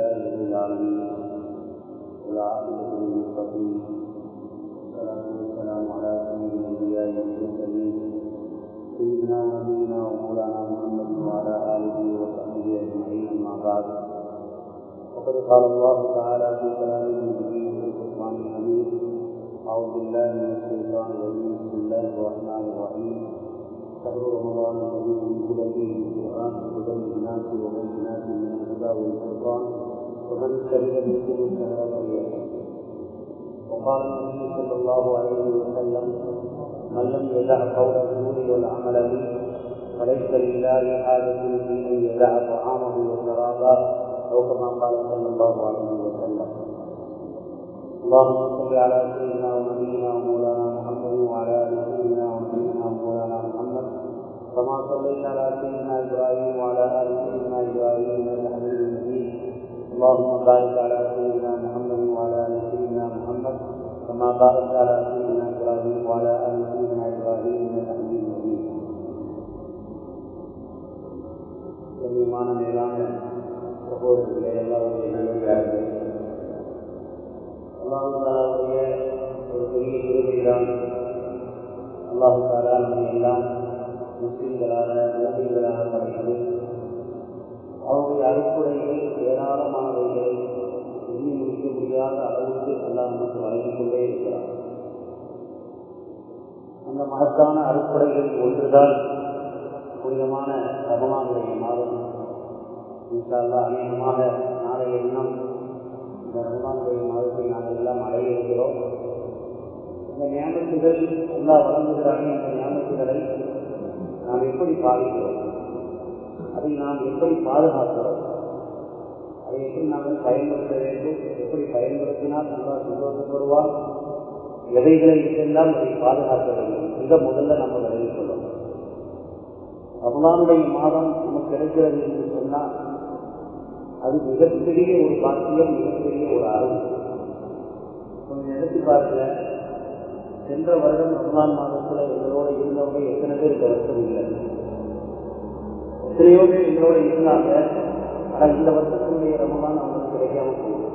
لله رب العالمين والعاقبة للمتقين والصلاة والسلام على سيد الأنبياء والمرسلين سيدنا ونبينا ومولانا محمد وعلى آله وصحبه أجمعين أما بعد. وقد قال الله تعالى في كلامه المبين في القرآن الحميد أعوذ بالله من الشيطان الرجيم بسم الله الرحمن الرحيم. شهر رمضان الذي انزل فيه القرآن هدى للناس وبينات من الهدى والفرقان ومن شهد منكم فليكن وقال النبي صلى الله عليه وسلم من لم يدع قول الزور والعمل به فليس لله حاجة في أن يدع طعامه وشرابه أو كما قال صلى الله عليه وسلم. اللهم صل على سيدنا ونبينا ومولانا محمد وعلى آل سيدنا ونبينا ومولانا محمد كما صليت على سيدنا إبراهيم وعلى آل سيدنا إبراهيم إنك حميد اللهم بارك على سيدنا محمد وعلى ال سيدنا محمد كما باركت على سيدنا ابراهيم وعلى ال سيدنا ابراهيم انك حميد مجيد கண்ணியமான மேலான சகோதரர்களே எல்லாருடைய நல்லவர்களே அல்லாஹாலாவுடைய ஒரு பெரிய திருவிழான் அல்லாஹு தாலா நம்மை எல்லாம் முஸ்லிம்களாக முஸ்லிம்களாக படைத்து அவருடைய அறுப்புடையில் ஏராளமானவைகளை எண்ணி முடிக்க முடியாத அளவுக்கு எல்லாம் நமக்கு வழங்கிக் கொண்டே இருக்கிறார். அந்த மகத்தான அறுப்படைகள் ஒன்றுதான் புனிதமான ரமணாவுடைய மாதம். இன்ஷால்லா அநேகமாக நாளைய எண்ணம் இந்த ரமணாவுடைய மாதத்தை நாங்கள் எல்லாம் அடைய இருக்கிறோம் இந்த நியமத்துகள் எல்லா வழங்குகிறார்கள் இந்த நியமத்துகளை நாம் எப்படி பாதிக்கிறோம்? அதை நாம் எப்படி பாதுகாக்கிறோம்? அதை எப்படி நாங்கள் பயன்படுத்த வேண்டும்? எப்படி பயன்படுத்தினால் நல்லா சந்தோஷப்படுவார் எதைகளை எல்லாம் அதை பாதுகாக்க வேண்டும்? மிக முதல்ல நம்ம விலகிக் கொள்ளணும். ரமலானுடைய மாதம் நமக்கு கிடைக்கிறது என்று சொன்னால் அது மிகப்பெரிய ஒரு பாக்கியம் மிகப்பெரிய ஒரு அருள். கொஞ்சம் எடுத்து பார்க்கல சென்ற வருடம் ரமலான் மாதத்தில் எங்களோட இருந்தவங்க எத்தனை பேர் கவசம் இல்லை? எத்தனையோ பேர் எங்களோட இருந்தாங்க. ஆனால் இந்த வருஷத்தினுடைய ரமதான் அவங்களுக்கு கிடைக்காம போகுது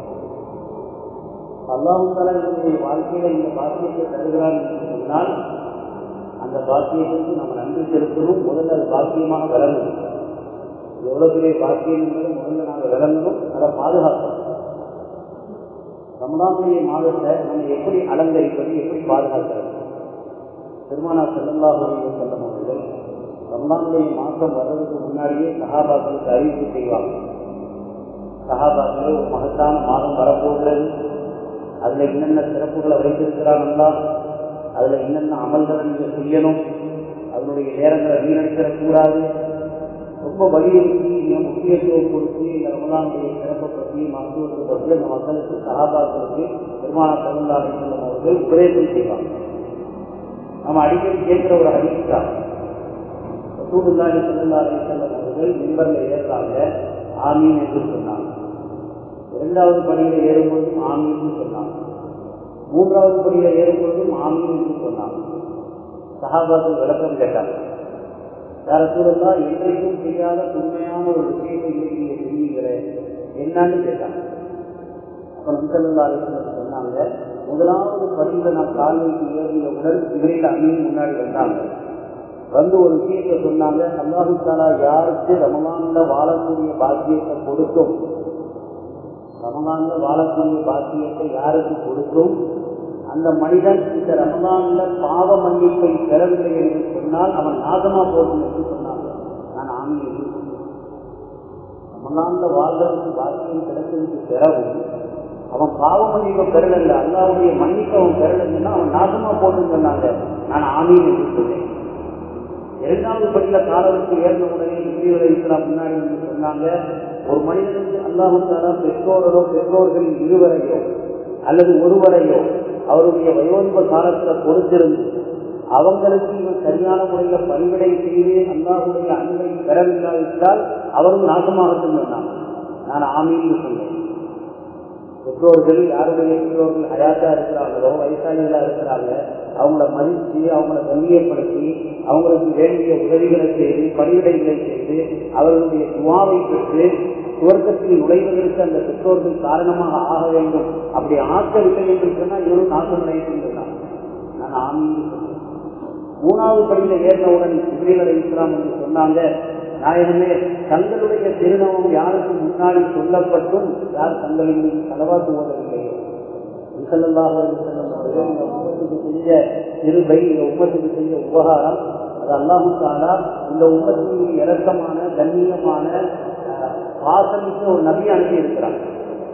அல்லாஹால என்னுடைய வாழ்க்கையில இந்த பாக்கியத்தை தருகிறான் என்று சொன்னால் அந்த பாக்கியத்துக்கு நம்ம நன்றி செலுத்தணும் முதல்ல அது பாக்கியமாக வளரணும் எவ்வளவு பெரிய பாக்கியம் என்பது முதல்ல நாங்கள் வளரணும் அதை பாதுகாக்கணும். ரமலானுடைய மாதத்தை நம்ம எப்படி அலங்கரிப்பது எப்படி பாதுகாக்கிறது? திருமணா செல்லல்லா முறையை செல்லும் அவர்கள் ரமலானுடைய மாதம் வர்றதுக்கு முன்னாடியே சகாபாக்களுக்கு அறிவிப்பு செய்வாங்க. சகாபாக்களே ஒரு மகத்தான மாதம் வரப்போகிறது. அதுல என்னென்ன சிறப்புகளை வைத்திருக்கிறாங்களா அதுல என்னென்ன அமல்களை நீங்க செய்யணும் அதனுடைய நேரங்களை வீணடிச்சிடக்கூடாது ரொம்ப வலியுறுத்தி முக்கியத்துவம் கொடுத்து இந்த ரமலானுடைய சிறப்பை பற்றி மருத்துவத்தை பற்றி அந்த மக்களுக்கு சகாபாக்களுக்கு பெருமான தமிழ்நாடு அவர்கள் உபதேசம் செய்வாங்க. நம்ம அடிக்கடி கேட்கிற ஒரு அறிவித்தார் சூடுல்லாடி செல்லாடி செல்லும் அவர்கள் ஆமீன் என்று சொன்னாங்க. இரண்டாவது பணியில ஏறும்போதும் ஆமீன் சொன்னாங்க. மூன்றாவது படியில ஏறும்பொழுதும் ஆமீன் என்று சொன்னாங்க. சகாபாக்கள் விளக்கம் கேட்டாங்க. வேற சூழலா என்றைக்கும் செய்யாத உண்மையான ஒரு விஷயத்தை நீங்க செய்யுங்களே என்னன்னு கேட்டாங்க. அப்ப நம்சல்லா சொன்னாங்க முதலாவது படியில நான் கால் வைத்து ஏறியவுடன் இவரில் அமீன் முன்னாடி வந்தாங்க. வந்து ஒரு விஷயத்தை சொன்னாங்க அல்லாஹு தாலா யாருக்கு ரமலான்ல வாழக்கூடிய பாக்கியத்தை கொடுக்கும்? ரமலான்ல வாழக்கூடிய பாக்கியத்தை யாருக்கு கொடுக்கும்? அந்த மனிதன் இந்த ரமலான்ல பாவ மன்னிப்பை பெறவில்லை என்று சொன்னால் அவன் நாசமா போகும் என்று சொன்னாங்க. நான் ஆமி என்று ரமலான்ல வாழ்றதுக்கு பாக்கியம் கிடைச்சதுக்கு பெறவும் அவன் பாவ மன்னிப்பை பெறல அல்லாவுடைய மன்னிப்பை அவன் பெறலைன்னா அவன் நாசமா போட்டுன்னு சொன்னாங்க. நான் ஆமி என்று சொன்னேன். இரண்டாவது படியில காலத்துக்கு ஏறின உடனே இந்தியர்கள் இருக்கிற முன்னாடி சொன்னாங்க ஒரு மனிதனுக்கு அல்லாஹால பெற்றோரோ பெற்றோர்களின் இருவரையோ அல்லது ஒருவரையோ அவருடைய வயோதிப காலத்துல பொறுத்திருந்து அவங்களுக்கு இவன் சரியான முறையில பணிவிடை செய்து அல்லாஹுடைய அன்பை பெறவில்லாவிட்டால் அவரும் நாசமாகட்டும் சொன்னாங்க நான் ஆமீன்னு சொன்னேன். பெற்றோர்கள் யாருடைய பெற்றோர்கள் ஹயாத்தா இருக்கிறாங்களோ வயசாளிகளா இருக்கிறாங்க அவங்கள மதித்து அவங்கள கண்ணியப்படுத்தி அவங்களுக்கு வேண்டிய உதவிகளை செய்து பணிவிடைகளை செய்து அவர்களுடைய துவாவை பெற்று துவர்க்கத்தில் நுழைவதற்கு அந்த பெற்றோர்கள் காரணமாக ஆக வேண்டும். அப்படி ஆக்கவில்லை என்று சொன்னால் இவரும் நாசம் சொன்னார் நான் ஆமீன் மூணாவது படியில ஏறினவுடன் இஸ்ரேல் அலை இஸ்லாம் என்று சொன்னாங்க நாயகமே தங்களுடைய திருநவம் யாருக்கு முன்னாடி சொல்லப்பட்டும் யார் தங்களின் மீது செலவாக்கு ஓதவில்லையோ செஞ்ச திருபை இந்த உம்மத்துக்கு செஞ்ச உபகாரம் அது அல்லாஹு இந்த உம்மத்தின் இறக்கமான கண்ணியமான பாசமிக்க ஒரு நபி அனுப்பி இருக்கிறான்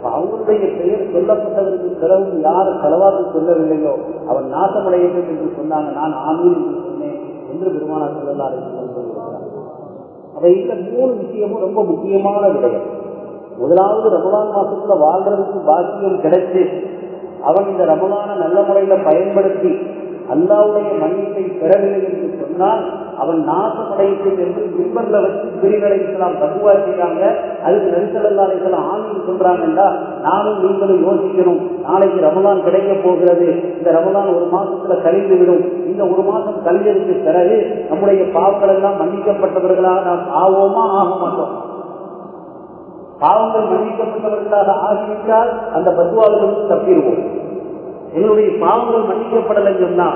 அவங்களுடைய பெயர் சொல்லப்பட்டதற்கு பிறகு யார் செலவாக்கு சொல்லவில்லையோ அவன் நாசமடைய வேண்டும் என்று சொன்னாங்க. நான் ஆமீன் என்று சொன்னேன் என்று பெருமானார் செல்லலாறு சொல்லியிருக்கிறார் இந்த மூணு விஷயமும் ரொம்ப முக்கியமான விடயம். முதலாவது ரமலான் மாசத்துல வாழ்றதுக்கு பாக்கியம் கிடைச்சு அவன் இந்த ரமலான நல்ல முறையில பயன்படுத்தி அல்லாவுடைய மன்னிப்பை பெறவில்லை என்று சொன்னால் அவன் நாசமடைக்கும் என்று மின்பர்ல வச்சு பிரிகளை இஸ்லாம் பதுவா அதுக்கு நரிசல்லா அலிஸ்லாம் ஆமீன் சொல்றாங்கன்றா நானும் நீங்களும் யோசிக்கணும். நாளைக்கு ரமலான் கிடைக்க போகிறது. இந்த ரமலான் ஒரு மாசத்துல கழிந்து விடும். இந்த ஒரு மாசம் கழிஞ்சதுக்கு பிறகு நம்முடைய பாவங்கள் எல்லாம் மன்னிக்கப்பட்டவர்களாக நாம் ஆவோமா ஆக மாட்டோம்? பாவங்கள் மன்னிக்கப்பட்டவர்களாக ஆகிவிட்டால் அந்த பத்துவாவிலிருந்து தப்பிடுவோம். எங்களுடைய பாவங்கள் மன்னிக்கப்படலை சொன்னா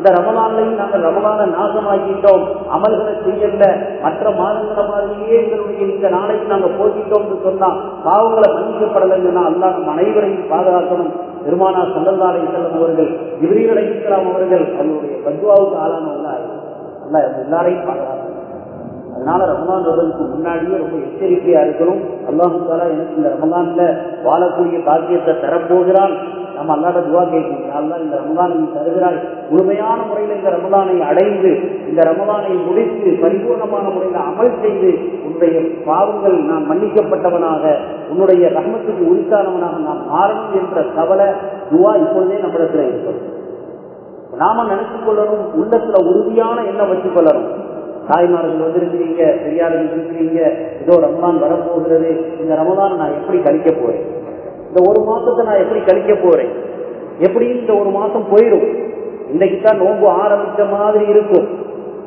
இந்த ரமலான்லையும் நாங்கள் ரமலான நாசமாக்கிட்டோம். அமல்களை செய்யல. மற்ற மாதங்களை மாதிரியே எங்களுடைய இந்த நாளைக்கு நாங்கள் போக்கிட்டோம் சொன்னா பாவங்களை மன்னிக்கப்படலை சொன்னா அல்லா நம் அனைவரையும் பாதுகாக்கணும். பெருமானா சந்தல்லாரை செல்லும் அவர்கள் இவரீகளை இஸ்லாம் அவர்கள் பஞ்சுவாவுக்கு பத்வாவுக்கு ஆளானவங்களா அல்ல எல்லாரையும் பாதுகாக்கணும். அதனால ரமலான் வருவதற்கு முன்னாடியே ரொம்ப எச்சரிக்கையா இருக்கணும். அல்லாஹு எனக்கு இந்த ரமலான்ல வாழக்கூடிய பாக்கியத்தை தரப்போகிறான். நம்ம அல்லாட துவா கேட்கணும். அல்லா இந்த ரமலானை தருகிறாய். முழுமையான முறையில் இந்த ரமலானை அடைந்து இந்த ரமலானை முடித்து பரிபூர்ணமான முறையில் அமல் செய்து உன்னுடைய பாவங்கள் நான் மன்னிக்கப்பட்டவனாக உன்னுடைய ரஹமத்துக்கு உரித்தானவனாக நான் மாறணும் என்ற கவலை துவா இப்பொழுதே நம்மிடத்துல இருக்கணும் நாம நினைச்சு கொள்ளணும் உள்ளத்துல உறுதியான எண்ணம் வச்சுக் கொள்ளணும். தாய்மார்கள் வந்திருக்கிறீங்க பெரியார்கள் இருக்கிறீங்க இதோ ரமலான் வரப்போகிறது இந்த ரமலான் நான் எப்படி கழிக்க போறேன்? இந்த ஒரு மாசத்தை நான் எப்படி கழிக்க போறேன்? எப்படி இந்த ஒரு மாசம் போயிடும்? இன்னைக்குதான் நோன்பு ஆரம்பித்த மாதிரி இருக்கும்.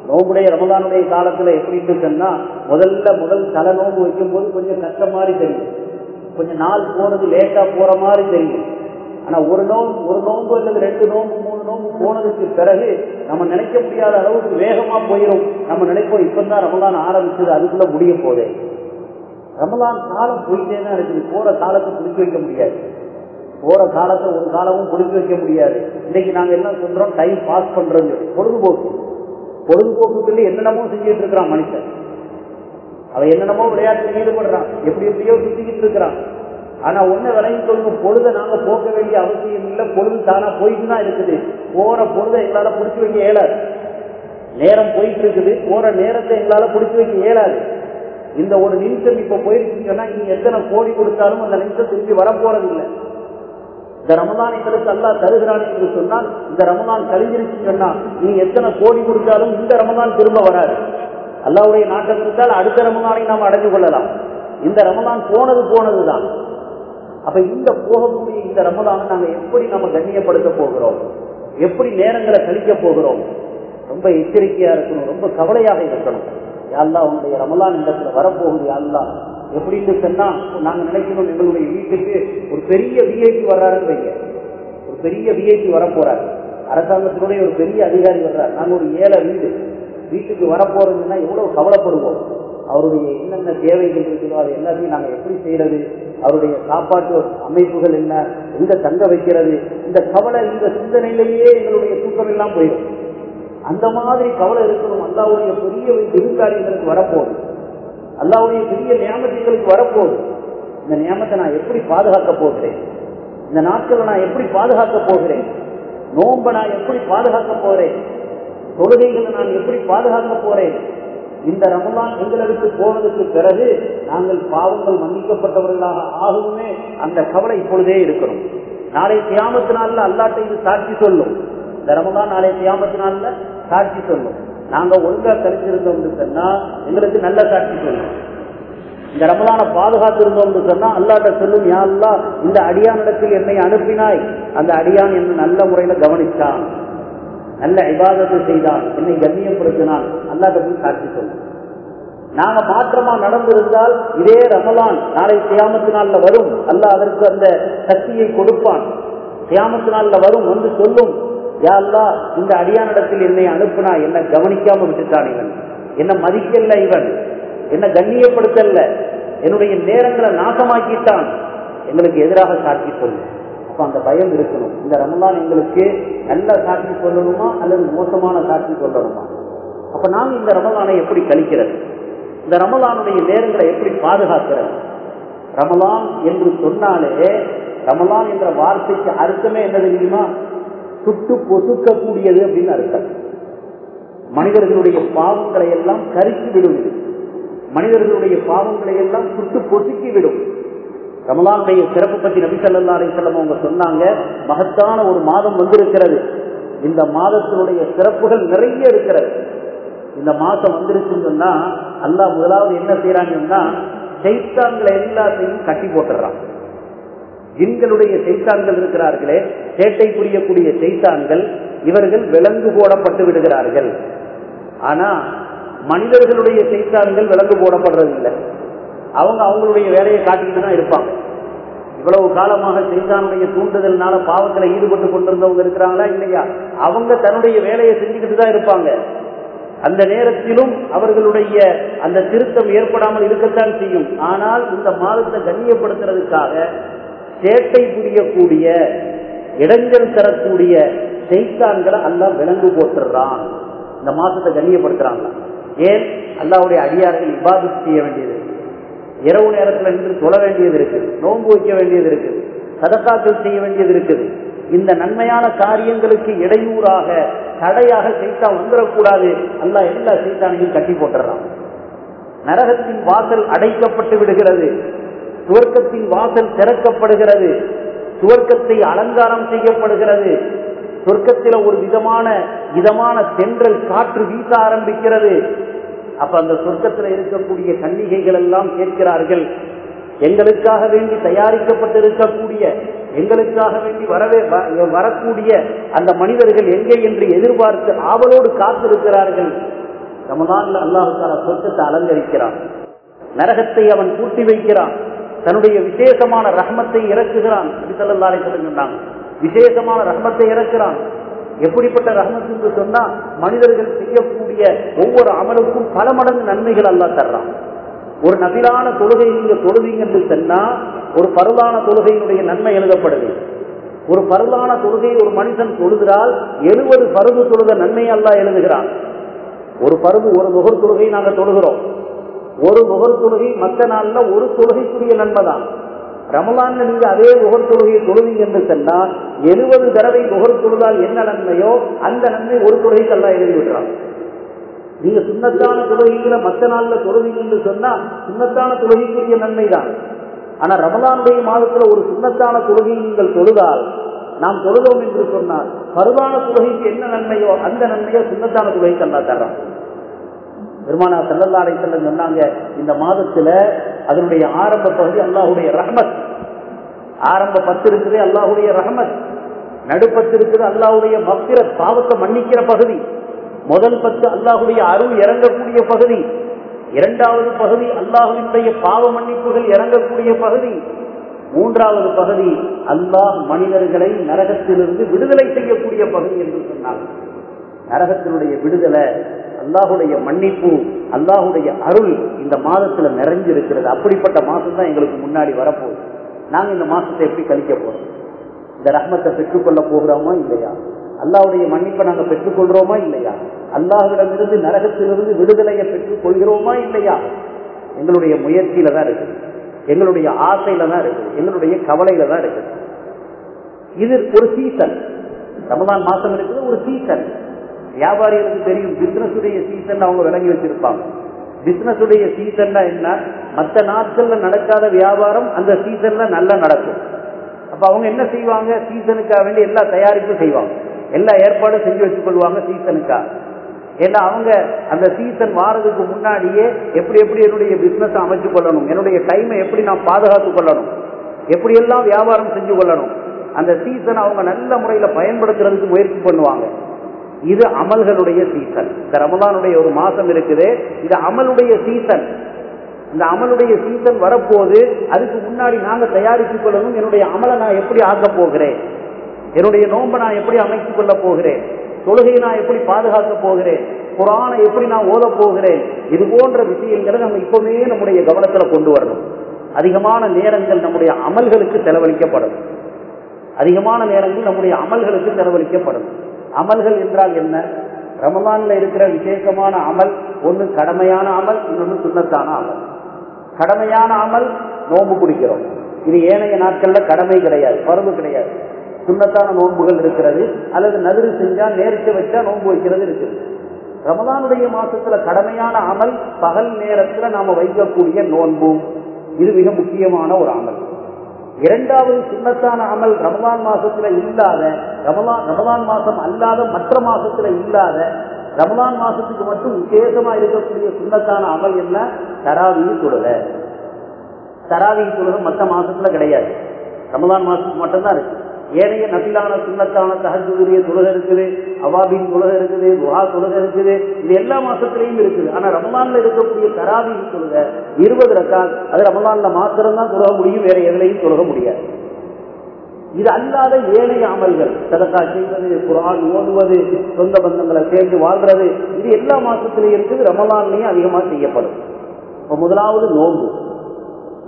நோம்புடைய ரமதானுடைய காலத்துல எப்படி இருக்குன்னா முதல்ல முதல் தலை நோம்பு வைக்கும் போது கொஞ்சம் கஷ்டம் மாதிரி தெரியும். கொஞ்சம் நாள் போனது லேட்டா போற மாதிரி தெரியும். ஆனா ஒரு நோம்பு ஒரு நோம்பு அல்லது ரெண்டு நோம்பு மூணு நோம்பு போனதுக்கு பிறகு நம்ம நினைக்க முடியாத அளவுக்கு வேகமா போயிடும் நம்ம நினைப்போம் இப்பதான் ரமலான் ஆரம்பிச்சது அதுக்குள்ள முடிய போதே. ரமலான் காலம் போயிட்டே தான் இருக்குது. போற காலத்தை பிடிச்சி வைக்க முடியாது. போற காலத்தை ஒரு காலமும் பிடிச்சி வைக்க முடியாது. இன்னைக்கு நாங்க என்ன சொல்றோம்? டைம் பாஸ் பண்றது பொழுதுபோக்கு. பொழுதுபோக்குக்குள்ள என்னென்னமோ செஞ்சுட்டு இருக்கிறான் மனுஷன். அவன் என்னென்னமோ விளையாட்டுல ஈடுபடுறான். எப்படி எப்படியோ சுத்திக்கிட்டு இருக்கிறான். ஆனா ஒண்ணு விளங்கி சொல்லணும் பொழுத நாங்க போக்க வேண்டிய அவசியம் இல்லை. பொழுது தானா போயிட்டு தான் இருக்குது. போற பொழுதை எங்களால பிடிச்சி வைக்க இயலாது. நேரம் போயிட்டு இருக்குது போற நேரத்தை எங்களால பிடிச்சி வைக்க இயலாது. இந்த ஒரு நிமிஷம் இப்ப போயிருச்சுன்னு சொன்னா நீ எத்தனை கோடி கொடுத்தாலும் அந்த நிமிஷம் திரும்பி வரப்போறது இல்லை. இந்த ரமதான் எங்களுக்கு அல்லா தருகிறான் என்று சொன்னால் இந்த ரமதான் கழிஞ்சிருச்சுன்னு சொன்னால் நீ எத்தனை கோடி கொடுத்தாலும் இந்த ரமதான் திரும்ப வராது. அல்லாவுடைய நாட்டம் இருந்தால் அடுத்த ரமதானை நாம் அடைஞ்சு கொள்ளலாம். இந்த ரமதான் போனது போனதுதான். அப்ப இந்த போகக்கூடிய இந்த ரமதான நாங்க எப்படி நம்ம கண்ணியப்படுத்த போகிறோம்? எப்படி நேரங்களை கழிக்க போகிறோம்? ரொம்ப எச்சரிக்கையா இருக்கணும் ரொம்ப கவலையாக இருக்கணும். யாழ்லா உங்களுடைய ரமலான் இடத்துல வரப்போகுது யாழ்லா எப்படின்னு சொன்னா நாங்க நினைக்கணும் எங்களுடைய வீட்டுக்கு ஒரு பெரிய விஐபி வர்றாருன்னு வைங்க. ஒரு பெரிய விஐபி வரப்போறாரு. அரசாங்கத்தினுடைய ஒரு பெரிய அதிகாரி வர்றார். நாங்க ஒரு ஏழை வீடு. வீட்டுக்கு வரப்போறதுன்னா எவ்வளவு கவலைப்படுவோம். அவருடைய என்னென்ன தேவைகள் இருக்குதோ அது எல்லாத்தையும் நாங்கள் எப்படி செய்யறது? அவருடைய சாப்பாட்டு அமைப்புகள் என்ன? எங்க தங்க வைக்கிறது? இந்த கவலை இந்த சிந்தனையிலேயே எங்களுடைய தூக்கம் எல்லாம் போயிடும். அந்த மாதிரி கவலை இருக்கணும். அல்லாவுடைய பெரிய விருந்தாளிகளுக்கு வரப்போகுது. அல்லாவுடைய பெரிய நியமத்திகளுக்கு வரப்போகுது. இந்த நியமத்தை நான் எப்படி பாதுகாக்க போகிறேன்? இந்த நாட்களை நான் எப்படி பாதுகாக்க போகிறேன்? நோன்பை நான் எப்படி பாதுகாக்க போறேன் தொழுகைகளை நான் எப்படி பாதுகாக்க போறேன் இந்த ரமலான் எங்களுக்கு போனதுக்கு பிறகு நாங்கள் பாவங்கள் மன்னிக்கப்பட்டவர்களாக ஆகுமே அந்த கவலை இப்பொழுதே இருக்கிறோம். நாளை தியாமத்து நாள்ல அல்லாட்ட இது சாட்சி சொல்லும். இந்த ரமலான் நாளை தியாமத்து நாள்ல சாட்சி சொல்லும். நாங்க ஒழுங்கா கழிச்சிருந்தோம்னு சொன்னா எங்களுக்கு நல்ல சாட்சி சொல்லும். இந்த ரமலான பாதுகாத்து இருந்தோம்னு சொன்னா அல்லாட்ட சொல்லும் யாழ்லா இந்த அடியானிடத்தில் என்னை அனுப்பினாய். அந்த அடியான் என்ன நல்ல முறையில கவனித்தான் நல்ல விவாதத்தை செய்தான் என்னை கண்ணியப்படுத்தினால் அல்லாத போய் சாட்சி சொல்லும். நாங்க மாற்றமா நடந்திருந்தால் இதே ரமலான் நாளை கியாமத்து நாள்ல வரும். அல்ல அதற்கு அந்த சக்தியை கொடுப்பான். கியாமத்து நாள்ல வரும் வந்து சொல்லும். யா இந்த அடியானிடத்தில் என்னை அனுப்புனா என்ன கவனிக்காம விட்டுட்டான் இவன். என்ன மதிக்கல இவன். என்ன கண்ணியப்படுத்தல என்னுடைய நேரங்களை நாசமாக்கிட்டான். எங்களுக்கு எதிராக சாட்சி சொல்லும். அப்ப அந்த பயம் இருக்கணும். இந்த ரமலான் எங்களுக்கு நல்ல சாட்சி சொல்லணுமா அல்லது மோசமான சாட்சி சொல்லணுமா? அப்ப நாம் இந்த ரமலானை எப்படி கழிக்கிறது? இந்த ரமலானுடைய நேரங்களை எப்படி பாதுகாக்கிறது? ரமலான் என்று சொன்னாலே ரமலான் என்ற வார்த்தைக்கு அர்த்தமே என்ன தெரியுமா? சுட்டு பொசுக்கக்கூடியது அப்படின்னு அர்த்தம். மனிதர்களுடைய பாவங்களை எல்லாம் கருத்து விடும் மனிதர்களுடைய பாவங்களை எல்லாம் சுட்டு பொசுக்கி விடும் ரமலானுடைய சிறப்பு பற்றி நபி சல்லா அலிசல்லம் அவங்க சொன்னாங்க மகத்தான ஒரு மாதம் வந்திருக்கிறது. இந்த மாதத்தினுடைய சிறப்புகள் நிறைய இருக்கிறது. இந்த மாதம் வந்துருச்சுன்னு அல்லா முதலாவது என்ன செய்யறாங்கன்னா சைத்தான்களை எல்லாத்தையும் கட்டி போட்டுறான். ஜின்களுடைய செய்தான்கள் இருக்கிறார்களே சேட்டை புரியக்கூடிய செய்தான்கள் இவர்கள் விலங்கு போடப்பட்டு விடுகிறார்கள். ஆனா மனிதர்களுடைய செய்தான்கள் விலங்கு போடப்படுறதில்லை. அவங்க அவங்களுடைய வேலையை காட்டிக்கிட்டு தான் இருப்பாங்க. இவ்வளவு காலமாக செய்தானுடைய தூண்டுதல்னால பாவத்தில் ஈடுபட்டு கொண்டிருந்தவங்க இருக்கிறாங்களா இல்லையா? அவங்க தன்னுடைய வேலையை செஞ்சுக்கிட்டு தான் இருப்பாங்க. அந்த நேரத்திலும் அவர்களுடைய அந்த திருத்தம் ஏற்படாமல் இருக்கத்தான் செய்யும். ஆனால் இந்த மாதத்தை கண்ணியப்படுத்துறதுக்காக சேட்டை புரியக்கூடிய இடங்கள் தரக்கூடிய செய்தான்களை எல்லாம் விலங்கு போட்டுறான் இந்த மாசத்தை கண்ணியப்படுத்துறாங்களா ஏன்? அல்லாவுடைய அடியார்கள் இபாதத்து செய்ய வேண்டியது. இரவு நேரத்தில் நின்று தொழ வேண்டியது இருக்குது நோன்பு வைக்க வேண்டியது இருக்குது சதக்காக்கள் செய்ய வேண்டியது இருக்குது இந்த நன்மையான காரியங்களுக்கு இடையூறாக தடையாக சைத்தான் வந்துடக்கூடாது அல்லா எல்லா சைத்தானையும் கட்டி போட்டுறான். நரகத்தின் வாசல் அடைக்கப்பட்டு விடுகிறது. துவர்க்கத்தின் வாசல் திறக்கப்படுகிறது. துவர்க்கத்தை அலங்காரம் செய்யப்படுகிறது. சொர்க்கத்தில் ஒரு விதமான இதமான தென்றல் காற்று வீச ஆரம்பிக்கிறது. அப்ப அந்த சொர்க்கத்தில் இருக்கக்கூடிய கன்னிகைகள் எல்லாம் கேட்கிறார்கள் எங்களுக்காக வேண்டி தயாரிக்கப்பட்டிருக்கக்கூடிய எங்களுக்காக வேண்டி வரவே வரக்கூடிய அந்த மனிதர்கள் எங்கே என்று எதிர்பார்த்து ஆவலோடு காத்திருக்கிறார்கள். ரமதான்ல அல்லாஹால சொர்க்கத்தை அலங்கரிக்கிறான். நரகத்தை அவன் பூட்டி வைக்கிறான். தன்னுடைய விசேஷமான ரஹ்மத்தை இறக்குகிறான். விசேஷமான ரஹ்மத்தை இறக்குறான். எப்படிப்பட்ட ரஹமத் என்று சொன்னா மனிதர்கள் செய்யக்கூடிய ஒவ்வொரு அமலுக்கும் பல மடங்கு நன்மைகள் அல்லா தர்றான். ஒரு நபிலான தொழுகை நீங்க தொழுவீங்க என்று சொன்னா ஒரு பருளான தொழுகையினுடைய நன்மை எழுதப்படுது. ஒரு பருளான தொழுகை ஒரு மனிதன் தொழுகிறால் எழுபது பருவு தொழுத நன்மை அல்லா எழுதுகிறான். ஒரு பருவு ஒரு நுகர் தொழுகை நாங்கள் தொழுகிறோம். ஒரு நுகர் தொழுகை மற்ற நாளில் ஒரு தொழுகைக்குரிய நன்மை தான். ரமலான்ல நீங்க அதே முகர் தொழுகையை தொழுவீங்க என்று சொன்னால் எழுபது தடவை முகர் தொழுதால் என்ன நன்மையோ அந்த நன்மை ஒரு தொழுகைக்கு எல்லாம் எழுதி விடுறான். நீங்க சுண்ணத்தான தொழுகைகளை மற்ற நாள்ல தொழுவீங்கன்னு சொன்னா சுண்ணத்தான தொழுகைக்குரிய நன்மை தான். ஆனா ரமலானுடைய மாதத்துல ஒரு சுண்ணத்தான தொழுகை நீங்கள் தொழுதால் நாம் தொழுதோம் என்று சொன்னால் பருவான தொழுகைக்கு என்ன நன்மையோ அந்த நன்மையோ சுண்ணத்தான தொழுகைக்கு அல்லா தர்றான். பெருமானா செல்லல்லாரை செல்ல சொன்னாங்க இந்த மாதத்துல அதனுடைய ஆரம்ப பகுதி அல்லாஹுடைய ரஹமத். ஆரம்ப பத்து இருக்குது அல்லாஹுடைய ரஹமத். நடுப்பத்து இருக்குது அல்லாஹுடைய மக்கிர பாவத்தை மன்னிக்கிற பகுதி. முதல் பத்து அல்லாஹுடைய அருள் இறங்கக்கூடிய பகுதி. இரண்டாவது பகுதி அல்லாஹுடைய பாவ மன்னிப்புகள் இறங்கக்கூடிய பகுதி. மூன்றாவது பகுதி அல்லாஹ் மனிதர்களை நரகத்திலிருந்து விடுதலை செய்யக்கூடிய பகுதி என்று சொன்னார் நரகத்தினுடைய விடுதலை அல்லாஹுடைய மன்னிப்பு அல்லாஹுடைய அருள் இந்த மாதத்துல நிறைஞ்சிருக்கிறது. அப்படிப்பட்ட மாசம் தான் எங்களுக்கு முன்னாடி வரப்போகுது. நாங்க இந்த மாசத்தை எப்படி கழிக்க போறோம்? இந்த ரஹ்மத்தை பெற்றுக்கொள்ள போகிறோமா இல்லையா? அல்லாவுடைய மன்னிப்பை நாங்க பெற்றுக்கொள்றோமா இல்லையா? அல்லாஹுடமிருந்து நரகத்திலிருந்து விடுதலையை பெற்றுக் கொள்கிறோமா இல்லையா? எங்களுடைய முயற்சியில தான் இருக்குது எங்களுடைய ஆசையில தான் இருக்குது எங்களுடைய கவலையில தான் இருக்குது இது ஒரு சீசன் ரமதான் மாசம் இருக்குது ஒரு சீசன் வியாபாரிகளுக்கு தெரியும். பிசினஸ் உடைய சீசன் அவங்க விளங்கி வச்சிருப்பாங்க. பிசினஸ் உடைய சீசன்னா என்ன? மற்ற நாட்கள்ல நடக்காத வியாபாரம் அந்த சீசன்ல நல்லா நடக்கும். அப்ப அவங்க என்ன செய்வாங்க? சீசனுக்காக வேண்டி எல்லா தயாரிப்பும் செய்வாங்க. எல்லா ஏற்பாடும் செஞ்சு வச்சுக் கொள்வாங்க சீசனுக்காக ஏன்னா அவங்க அந்த சீசன் வாரதுக்கு முன்னாடியே எப்படி எப்படி என்னுடைய பிசினஸ் அமைச்சு கொள்ளணும். என்னுடைய டைமை எப்படி நான் பாதுகாத்து கொள்ளணும். எப்படி எல்லாம் வியாபாரம் செஞ்சு கொள்ளணும். அந்த சீசன் அவங்க நல்ல முறையில பயன்படுத்துறதுக்கு முயற்சி பண்ணுவாங்க. இது அமல்களுடைய சீசன் இந்த ரமலானுடைய ஒரு மாசம் இருக்குது. இது அமலுடைய சீசன் இந்த அமலுடைய சீசன் வரப்போது அதுக்கு முன்னாடி நாங்க தயாரித்துக் கொள்ளணும். என்னுடைய அமலை நான் எப்படி ஆக்க போகிறேன்? என்னுடைய நோன்பை நான் எப்படி அமைத்துக் கொள்ள போகிறேன்? தொழுகையை நான் எப்படி பாதுகாக்க போகிறேன்? குரானை எப்படி நான் ஓத போகிறேன்? இது போன்ற விஷயங்களை நம்ம இப்பவுமே நம்முடைய கவனத்துல கொண்டு வரணும். அதிகமான நேரங்கள் நம்முடைய அமல்களுக்கு செலவழிக்கப்படும். அதிகமான நேரங்கள் நம்முடைய அமல்களுக்கு செலவழிக்கப்படும். அமல்கள் என்றால் என்ன? ரமலான்ல இருக்கிற விசேஷமான அமல் ஒன்று கடமையான அமல் இன்னொன்று சுண்ணத்தான அமல். கடமையான அமல் நோன்பு குடிக்கிறோம். இது ஏனைய நாட்கள்ல கடமை கிடையாது பருவு கிடையாது. சுண்ணத்தான நோன்புகள் இருக்கிறது அல்லது நதிரு செஞ்சா நேர்த்து வச்சா நோன்பு வைக்கிறது இருக்குது. ரமதானுடைய மாசத்துல கடமையான அமல் பகல் நேரத்துல நாம வைக்கக்கூடிய நோன்பு. இது மிக முக்கியமான ஒரு அமல். இரண்டாவது சுண்ணத்தான அமல் ரமலான் மாசத்துல இல்லாத ரமலான் ரமலான் மாசம் அல்லாத மற்ற மாசத்துல இல்லாத ரமலான் மாசத்துக்கு மட்டும் விசேஷமா இருக்கக்கூடிய சுண்ணத்தான அமல் என்ன? தராவி தொழுக. தராவி தொழுக மற்ற மாசத்துல கிடையாது. ரமலான் மாசத்துக்கு மட்டும்தான் இருக்கு. ஏனைய நபிலான சுண்ணத்தான தகஜுடைய தொழுகை இருக்குது அவாபின் தொழுகை இருக்குது துஹா தொழுகை இருக்குது இது எல்லா மாசத்திலையும் இருக்குது. ஆனா ரமலான்ல இருக்கக்கூடிய தராவி தொழுகை இருபது ரக்கால் அது ரமலான்ல மாத்திரம்தான் தொழுக முடியும் வேற எதுலையும் தொழுக முடியாது. இது அல்லாத ஏனைய அமல்கள் சதக்கா செய்வது குரான் ஓதுவது சொந்த பந்தங்களை சேர்ந்து வாழ்றது இது எல்லா மாசத்திலையும் இருக்குது ரமலான்லயும் அதிகமா செய்யப்படும். இப்போ முதலாவது நோன்பு.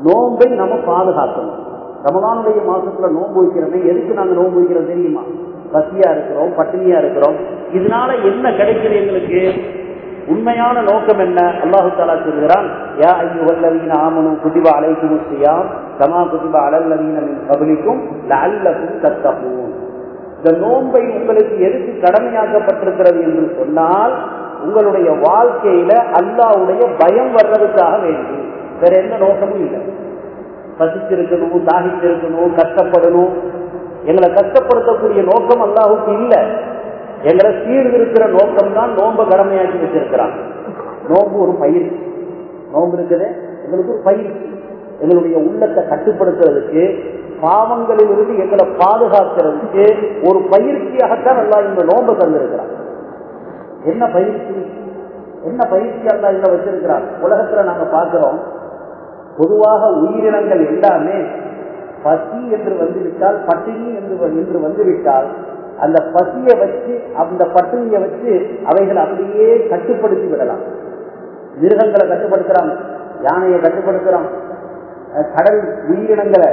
நோன்பை நம்ம பாதுகாக்கணும். ரமலானுடைய மாசத்துல நோன்பு வைக்கிறோமே எதுக்கு நாங்க நோன்பு வைக்கிறோம் தெரியுமா? பசியா இருக்கிறோம் பட்டினியா இருக்கிறோம். இதனால என்ன கிடைக்குது எங்களுக்கு? உண்மையான நோக்கம் என்ன? அல்லாஹு தாலா சொல்கிறான் யா ஐயுவல்லவீன ஆமனும் குதிபா அலைக்கும் சியாம் சமா குதிபா அலல்லவீன கபலிக்கும் லல்லக்கும் தத்தகும் இந்த நோன்பை உங்களுக்கு எதுக்கு கடமையாக்கப்பட்டிருக்கிறது என்று சொன்னால் உங்களுடைய வாழ்க்கையில அல்லாவுடைய பயம் வர்றதுக்காக வேண்டும் வேற எந்த நோக்கமும் இல்லை. பசித்திருக்கணும் தாகித்திருக்கணும் கஷ்டப்படணும். எங்களை கஷ்டப்படுத்தக்கூடிய நோக்கம் அல்லாஹுக்கு இல்லை. எங்களை சீர்திருக்கிற நோக்கம் தான் நோன்பு கடமையாக்கி வச்சிருக்கிறான் நோன்பு ஒரு பயிற்சி. நோன்பு இருக்குது? எங்களுக்கு ஒரு பயிற்சி. எங்களுடைய உள்ளத்தை கட்டுப்படுத்துறதுக்கு பாவங்களில் இருந்து எங்களை பாதுகாக்கிறதுக்கு ஒரு பயிற்சியாகத்தான் அல்லா இந்த நோன்பை தந்திருக்கிறான் என்ன பயிற்சி? என்ன பயிற்சி அல்லா இங்க வச்சிருக்கிறான் உலகத்துல நாங்க பாக்குறோம் பொதுவாக உயிரினங்கள் எல்லாமே பசி என்று வந்துவிட்டால் பட்டினி என்று என்று வந்துவிட்டால் அந்த பசியை வச்சு அந்த பட்டினியை வச்சு அவைகள் அப்படியே கட்டுப்படுத்தி விடலாம். மிருகங்களை கட்டுப்படுத்துறான் யானையை கட்டுப்படுத்துறான் கடல் உயிரினங்களை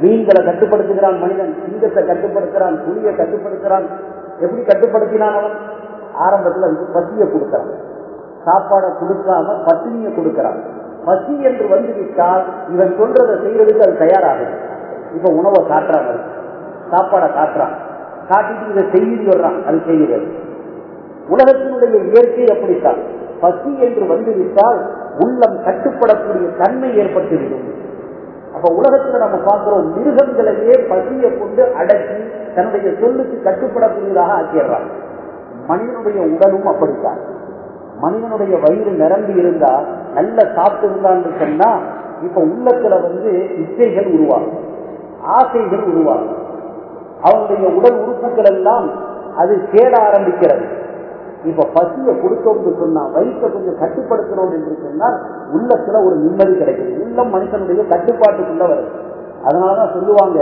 மீன்களை கட்டுப்படுத்துகிறான் மனிதன் சிங்கத்தை கட்டுப்படுத்துறான் புலியை கட்டுப்படுத்துறான். எப்படி கட்டுப்படுத்தினான் அவன்? ஆரம்பத்தில் அதுக்கு பசியை கொடுக்குறான். சாப்பாடை கொடுக்காம பட்டினியை கொடுக்குறான். பசி என்று வந்துவிட்டால் இவன் சொல்றதை செய்யறதுக்கு அது தயாராகுது இப்ப உணவை காட்டுறாங்க சாப்பாடை காட்டுறான் காட்டிட்டு இதை செய்தி வர்றான் அது செய்கிறது உலகத்தினுடைய இயற்கை அப்படித்தான். பசி என்று வந்துவிட்டால் உள்ளம் கட்டுப்படக்கூடிய தன்மை ஏற்பட்டுவிடும் அப்ப உலகத்துல நம்ம பார்க்கிறோம் மிருகங்களையே பசியை கொண்டு அடக்கி தன்னுடைய சொல்லுக்கு கட்டுப்படக்கூடியதாக ஆக்கிடுறான் மனிதனுடைய உடலும் அப்படித்தான். மனிதனுடைய வயிறு நிரம்பி இருந்தா நல்ல சாப்பிட்டு இருந்தான்னு சொன்னா இப்ப உள்ளத்துல வந்து இச்சைகள் உருவாகும். ஆசைகள் உருவாகும். அவனுடைய உடல் உறுப்புகள் எல்லாம் அது தேட ஆரம்பிக்கிறது. இப்ப பசியை கொடுத்தோம்னு சொன்னா வயிற்றை கொஞ்சம் கட்டுப்படுத்தணும் என்று சொன்னால் உள்ளத்துல ஒரு நிம்மதி கிடைக்குது. உள்ளம் மனுஷனுடைய கட்டுப்பாட்டுக்குள்ள வருது. அதனாலதான் சொல்லுவாங்க